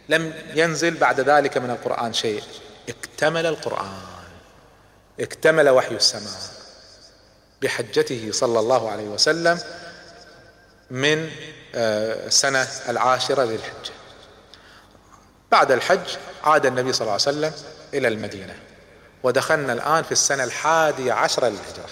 لم ينزل بعد ذلك من القرآن شيء. اكتمل القرآن. اكتمل وحي السماء. بحجته صلى الله عليه وسلم من السنة آه، العاشرة للحجة. بعد الحج عاد النبي صلى الله عليه وسلم إلى المدينة ودخلنا الآن في السنة الحادية عشرة للهجرة.